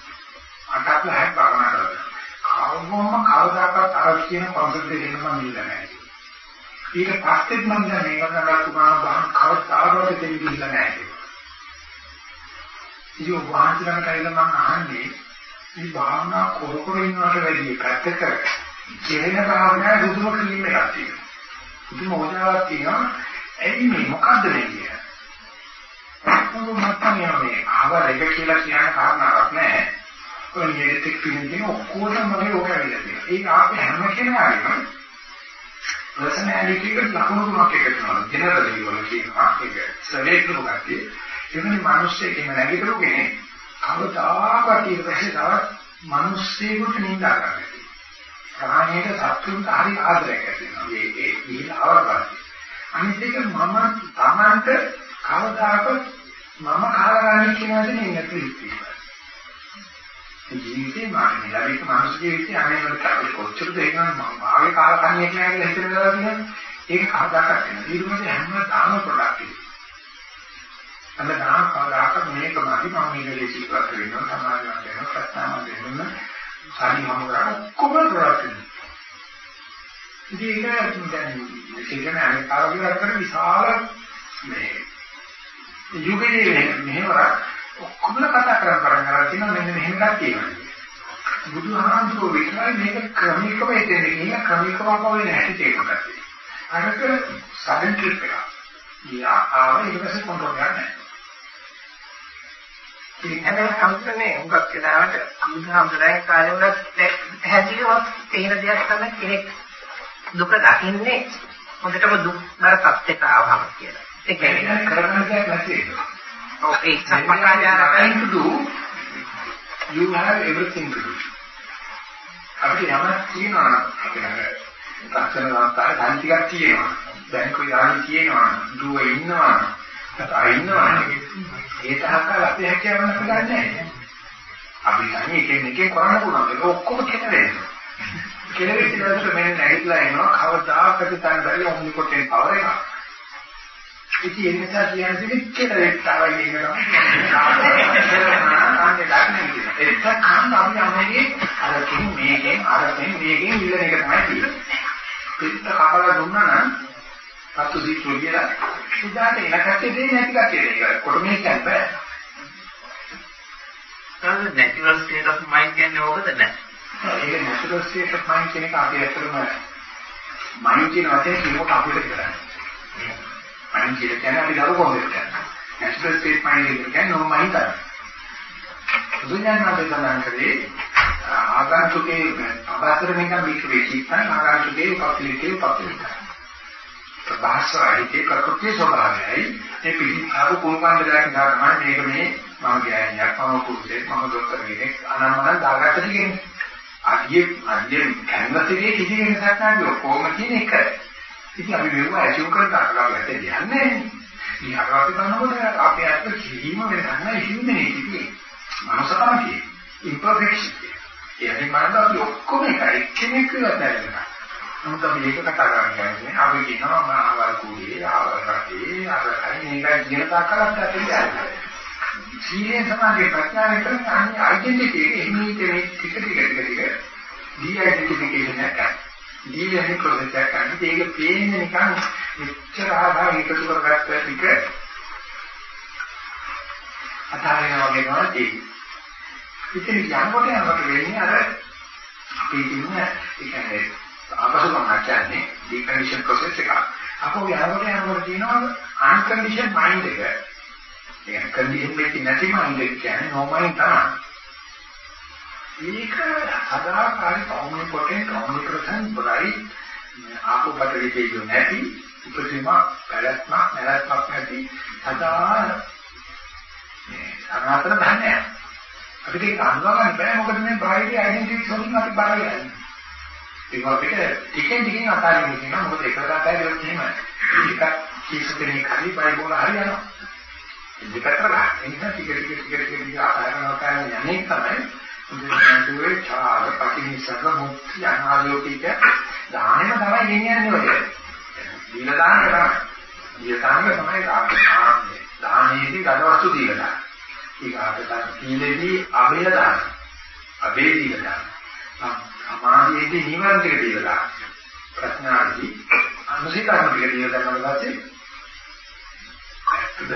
8ක් ලහක් භාවනා කරා. කවවම කවදාකවත් අර කියන කොන්සන්ට්‍රේෂන් එක මම ඉල්ල නැහැ. ඊට පස්සෙත් මම දැන් මේක කරලා තුමාන බහන් කවදාවත් දෙන්නේ ඉල්ල නැහැ. ඉතින් වහන්සේලාට ඇවිල්ලා මම අහන්නේ මේ භාවනා කර කර ඉන්නවට වැඩිය පැත්තක කෙරෙන භාවනාවේ දුදුම කිලිම එකක් තියෙනවා. පුදුම ඕජාවක් තියෙනවා. ඇයි මේ මොකද්ද මේ කියන්නේ? මොකද මත්තම යන්නේ. ආවර එක කියලා කියන කාරණාවක් නැහැ. ඔය නෙගටිව් ෆීලිං එක ඔක්කොම මගේ ඕක ඇවිල්ලා තියෙනවා. ඒක ආපේ හැම කෙනාගේම පර්සනැලිටි එක ලකුණු තුනක් එකතු වෙනවා. ජෙනරලි වල කියනවා. ඒක සර්වේ කරපු කට්ටිය. එවැනි මිනිස්සෙක් එම නැගිටරු කෙනෙක් කවදාකවත් ඊට පස්සේ තවත් මිනිස්සෙකුට නිඳා කරන්නේ. ප්‍රාණයට සත්තුන්ට හරි ආදරයක් ඇති. වෙනවා. මේ ඒ ගිහිලා ආවරපස්සේ. අනිත් එක මම තමන්ට කවදාකවත් මම කාලරාණි කියනවාද නෙමෙයි නැති ඉතියි. ජීවිතේ මානේ ලැබෙච්ච මනුස්ස ජීවිතේ අනේකට අපිට කොච්චර දෙන්නද මම භාගේ කාලකන්ණියක් නෑ කියලා හිතනවා කියන්නේ ඒක කවදාකවත් නෑ ඊට පස්සේ හැමදාම ප්‍රොඩක්ටිව් හැමදාම කවදාකවත් මේක මාදි. මම මේක ලේසිකව කරනවා සමාජයක් වෙනවා. ප්‍රස්තාවක් දෙන්න සාරි මම කරා කොහොමද ප්‍රොඩක්ටිව් ඉතින් ඒක දැන් සිංහල අමරිකාවේ කරන විශාල මේ යුගයේ මෙහෙවරක් ඔක්කොම කතා කරන් පටන් ගන්න තියෙනවා මෙන්න මෙහෙම එකක් තියෙනවා. බුදුහාමුදුරුවෝ විතරයි මේක ක්‍රමිකව එතෙන් ගිහින් ක්‍රමිකව අපවෙ නැති තේරුම් ගත්තේ. අරක සඩන් ට්‍රිප් එකක්. ගියා ආව ඊට පස්සේ කොන්ට්‍රෝල් ගන්න. හැබැයි සම්පූර්ණේ උගක් කියලාවට බුදුහාමුදුරන්ගේ කාලේ වල පැහැදිලිව තේින දෙයක් තමයි කෙනෙක් දුක දකින්නේ හොඳටම දුක් නර තත්ත්වයට ආවම කියලා. ඒ කියන්නේ කරගන්න දෙයක් නැති එක. Okay, සම්පකාරයන් to do you have everything to do. අපිට යමක් තියෙනවා අපිට ලක්ෂණ වාස්තාවේ ධන ටිකක් තියෙනවා. බැංකුවේ දාන තියෙනවා. දුව ඉන්නවා. තා ඉන්නවා. ඒ තරකල් අපි හැකියාවක් නැති ගන්නෑ. අපි තනිය එකෙන් එකෙන් කරන්න පුළුවන්. ඒක ඔක්කොම කෙනෙක්. කෙනෙක් ඉතින් මෙන්න නැගිටලා එනවා. කවදාකද තන බැරි ඔම්නි කොටේ පවර එකක්. ඉතින් ඒ නිසා කියන්නේ කියලා එක්තාවයි කියනවා. ඒක කන්න අපි අමනේ අරකින් මේකෙන් අරකින් මේකෙන් ඉල්ලන එක තමයි තියෙන්නේ. පිට කපලා දුන්නා නම් පත්තු දීපු කියලා සුදාට එන කට්ටිය දෙන්නේ නැති කට්ටිය ඒක කොටමේ කියන්න බෑ. තමයි natural state of mind කියන්නේ ඕකද නැහැ. ඒක natural state of mind කියන එක අපි ඇත්තටම mind කියන වචනේ කියනකොට අපිට කරන්නේ. කියලා කියන්නේ අපි දරු කොහොමද කියන්නේ. state mind එක කියන්නේ නෝ mind තමයි. බුදුඥානනාථ සඳහන් කරේ ආගන්තුකේ අභාසර මේක වික්‍රේ චිත්තං ආගන්තුකේ පප්පලිකේ පප්පලිකයි. ප්‍රභාසයිතේ ප්‍රකෘති ස්වභාවයයි ඒ පිළිකාරු කුණුකන්ද දැක තමයි මේක මේ මම කියන්නේ මම පුරුෂයෙක් මම දොස්තර කෙනෙක් අනම්මන දාගත්ත කියන්නේ. අදියේ අදියේ කැන්වස් එකේ කිසි වෙනසක් නැහැ ඔක්කොම කියන එක. ඉතින් අපි මෙව ඇචිව් කරන අකලක් යන්නේ නැහැ. ඉතින් අරවාපි කරනකොට අපේ අත් කිසිම වෙනසක් නැහැ හිමිනේ ඉතින්. මනසකම කියේ. ඉම්පර්ෆෙක්ෂන්. ඒ කියන්නේ අපි ඔක්කොම එකයි කෙනෙක් කියලා දැනෙනවා. නමුත් අපි ඒක කතා කරන්නේ අපි කියනවා මම ආවල් කුඩේ ආවල් රටේ ආවල් මේක කියන තාක්කලක් ඇතිලා. සීලෙන් සමාධිය ප්‍රඥාවෙන් කරන අනිත් ඩෙන්ටිටි එක එන්නේ මේ ටික ටික ටික ටික ඩී ඩෙන්ටිෆිකේෂන් එකක්. දීලෙහි ප්‍රොසෙස් එකක් අනිත් ඒක පේන්නේ නිකන් මෙච්චර ආහාර එකතු කරගත්ත ටික අතාරිනවා වගේ නේද ඉතින් යනකොට යනකොට වෙන්නේ අර අපේ තියෙන ඒ කියන්නේ අපසුකම් කියන්නේ ඩිකන්ඩිෂන් ප්‍රොසෙස් එක. අපෝ යනකොට යනකොට තියෙනවා අන්කන්ඩිෂන් මයින්ඩ් එක. ඒ කන්ඩිෂන් එකේ නැති මයින්ඩ් එක කියන්නේ නොමයින් තමයි. ඒක සදාකාලික omnipotent omnipresent bright ආපෝ බටරි තේජෝ නැති උපරිම පැවැත්මක් නැවැත්මක් නැති සදා අනාතර ධනය අපිට ඒක අඳුර ගන්න බෑ මොකද මේ බාහිර ඩෙන්ටිටි වලින් අපි බාර යන්නේ ඒක අපිට ටිකෙන් ටිකෙන් අතාරින්න කියනවා මොකද එක කතාවේ ගියොත් එහෙම එකක් කීප දෙනෙක් හරි බයිබෝල හරි යනවා දෙකට ගන්න. ඒ නිසා ටික ටික ටික ටික අතාරනවා කියන්නේ යන්නේ තමයි බුදුසසුනේ ඡාල පටිනිසක මුක්ති අනාලෝකික දානෙම තමයි ගෙනියන්නේ ඔය. දීල දාන තමයි. දීල දාන තමයි දාන්නේ. දානයේදී ගදවස්තු දීල දාන. ඊගාට සීලේදී අබේ දාන. අබේ දීල දාන. සමාධියේදී නිවන් දීල දාන. ප්‍රඥාදී දෙක දීල දානවා පස්සේ ඇත්තද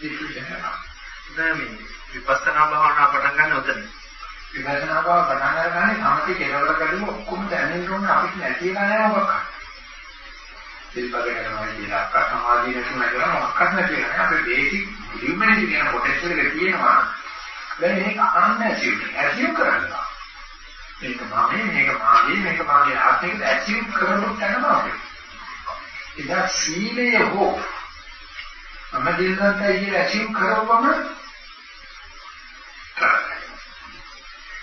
ඉතින් දැන් විපස්සනා භාවනා පටන් ගන්න උතන. විපස්සනා බව පටන් අරගන්නේ සමථ කෙලවර කඩුම ඔක්කොම දැනෙන්න ඕන අපිට නැති වෙලා නෑ මොකක්. සිල්පද කරනවා කියලා අක්ක සමාධිය නැතුව කරා මොකක්වත් නැති වෙනවා. අපේ බේසික් හියුමැනිටි කියන පොටෙන්ෂල් එක තියෙනවා. දැන් මේක අහන්න ඇසිව් ඇසිව් කරනවා. මේක මම මේක මාගේ මේක මාගේ ආත්මික ඇසිව් කරනොත් යනවා අපේ. ඉතින් සීලය හෝ මම දිනකට ඉහිල ඇසිව් කරවම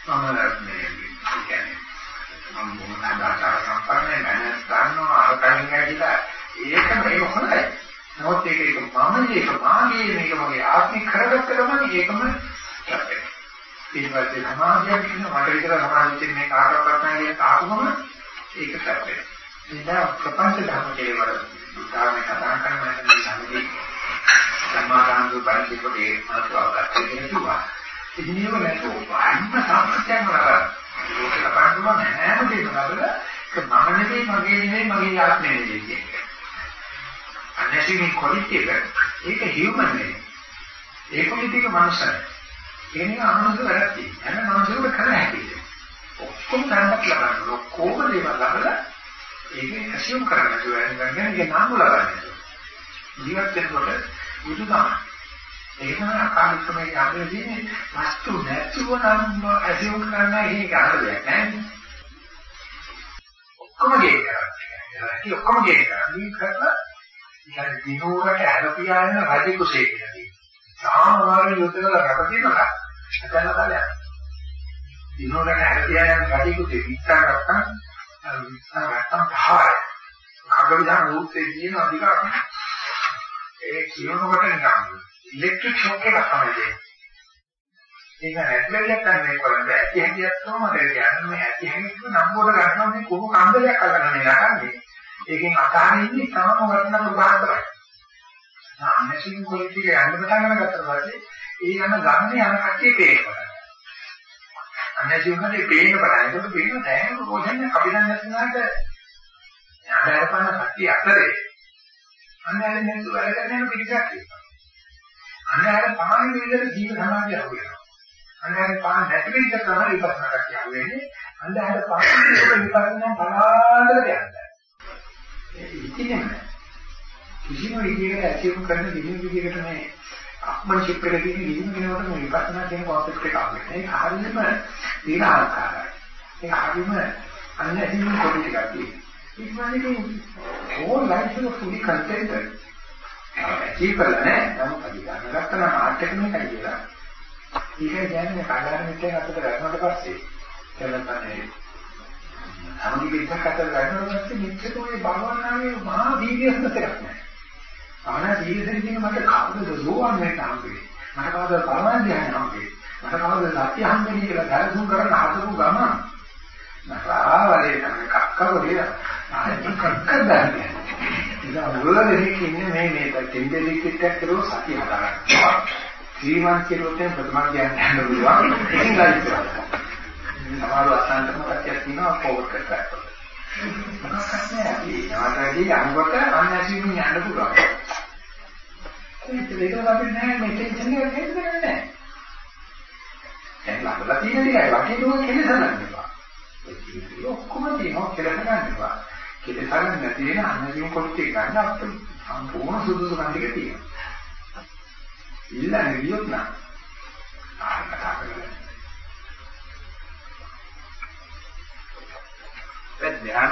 මම මේ කියන්නේ මම මොන හදාචාර සම්පන්නයි මනස ගන්නවා අරකයින් ඇවිල්ලා ඒක මේක හොඳයි. නමුත් ඒක ඒක මම මේක මාගේ මේක මගේ ආත්මික කරගත්ත ගමන් ඒකම කරන්නේ. ඊට පස්සේ සමාධියක් කියන මට විතර සමාධියෙන් මේ කාටවත් නැහැ කියන තාකුමම ඒක කරපේ. ඉතින් ප්‍රපංච ධර්ම කෙරෙවර බුද්ධාමේ කතා කරන මේ සම්පූර්ණ සම්මාදාන බලපෑමේ මාතෘකාවක් තියෙනවා. ඉතින් ඒක නැතුව වයින්ම සම්පූර්ණයෙන්ම ලබන. ඒක ලබන්න ඕන හැම දෙයක්ම ලබලා ඒක මම නෙවෙයි මගේ නෙවෙයි මගේ ආත්මය නෙවෙයි කියන්නේ. අනැසිමින් කොලිටි එක ඒක හියුමන් නෙවෙයි. ඒ කොලිටි එක මනුස්සය. ඒ නිසා අමනුෂ්‍ය වැඩක් තියෙනවා. හැම මනුස්සයෙකුම කරන්න හැකියි. ඔක්කොම තරමක් ලබන්න ඔක්කොම දේවල් ලබලා ඒක ඇසියුම් කරන්න ඕනේ. ගන්නේ නාම ලබන්නේ. ජීවත් වෙනකොට බුදුදහම එහෙම අකාලිකමේ යන්නේ වස්තු නැතුව නම් ඇසියුම් කරන්න ඒක අහලයක් නෑ. ඔක්කොම ගේ කරන්නේ. ඒක ඔක්කොම ගේ කරන්නේ කරලා ඉතින් දිනෝරට ඇලපියා යන රජ කුසේ කියලා. සාමාන්‍ය යුද්ධවල රට තියෙනවා. අදලා බලන්න. දිනෝරට ඇලපියා යන රජ කුසේ විස්තර කරත්තම් විස්තර කරත්තම් පහයි. කගවිදාන රූපේ කියන අධිකාරය. ඒ කියනකොට නිකන් ඉලෙක්ට්‍රික් ෂොක් එකක් තමයි දෙන්නේ. ඒක නැත්ලෙලියක් ගන්න කරන්නේ ඇති හැටියක් තමයි කියන්නේ මේ ඇති හැටියක් නම්බුවට ගන්නවා මේ කොහොම කන්දලයක් අල්ලගෙන නටන්නේ. ඒකෙන් අසහන ඉන්නේ තාම වටින ප්‍රබාහතරයි. අන්නසින් කොලිටික යන්න පටන් ගන්නකට පස්සේ ඒ යන ගන්නේ යන කට්ටිය පේනවා. අන්නසින් උනේ පේන බලන්න ඒක පේන දැනෙන පොඩ්ඩක් අපි දැන් නැත්නාට යහරපන කට්ටිය අතරේ අන්නහැර නැතු වැඩ කරන පිටක් තියෙනවා. අන්නහැර පාන විදිහට ජීව සමාධිය අහු වෙනවා. අන්නහැර පාන නැති විදිහට තමයි විපස්සනා කට්ටිය අහු වෙන්නේ. අන්නහැර පාන විදිහට විපස්සනා බලාගෙන යනවා. ඉතින් කිසිම විදිහකට ඇචීව් කරන කිසිම විදිහකට මේ අක්මන්ෂිප් එක කියන කිසිම කෙනෙකුට මේ විපස්සනා කියන කොන්සෙප්ට් එක ආවෙ නැහැ. ඒක හරියම දීන ආකාරයි. ඒක හරියම අන්නැසින් පොඩි ටිකක් තියෙනවා. It was like whole life was fully contented. Achieve කරලා නැහැ. නමුත් අපි ගන්න ගත්තම ආර්ට් එක මේකයි කියලා. ඒක කියන්නේ කඩාර මෙතෙන් අතට වැටුණාට පස්සේ කියලා තමයි සමගි පිටක් අතට වැටුණාට පස්සේ මෙච්චර ඔය භවනාවේ මහා දීර්ඝස්ත එකක් නැහැ. ආනා දීර්ඝයෙන් කියන මට කවුද සෝවන් වෙන්න හම්බෙන්නේ. මට කවුද පරමාර්ථය හම්බෙන්නේ. මට කවුද සත්‍ය හම්බෙන්නේ කියලා දැනුම් කරන්න හදපු ගමන් නරාවලේ තමයි කක්කවලේ ආයෙත් කක්කදන්නේ. ඉතින් මුල දෙනෙක් ඉන්නේ මේ මේ ටෙම්පරරි කිට්ටක් කරෝ සතිය හදාගන්නවා. ශ්‍රීමන්ත කිරුවෙන් ප්‍රථම ඥාන ගන්න පුළුවන්. ඉතින් ලයිෆ් එක. සමහර අසන්තම කච්චක් තියෙනවා ෆෝවර්ඩ් කරලා. මොකක්ද නැහැ. නාටකදී අනුකට අන්‍යසින් යන්න පුළුවන්. ඒක අපි නෑ මේ ටෙන්ෂන් එක දෙන්න නැහැ. දැන් ළඟලා තියෙන දේ වගේ දුක කෙලසන්න එපා. ඒ ඔක්කොම තියෙනවා කෙලස ගන්න එපා. කෙලස ගන්න නැති වෙන අන්නදීම කොටි ගන්න අපිට සම්පූර්ණ සුදුසු කන් ටික තියෙනවා. ඉල්ලන්නේ වියොත් නම් ආයෙ කතා කරලා. දැන් ධ්‍යාන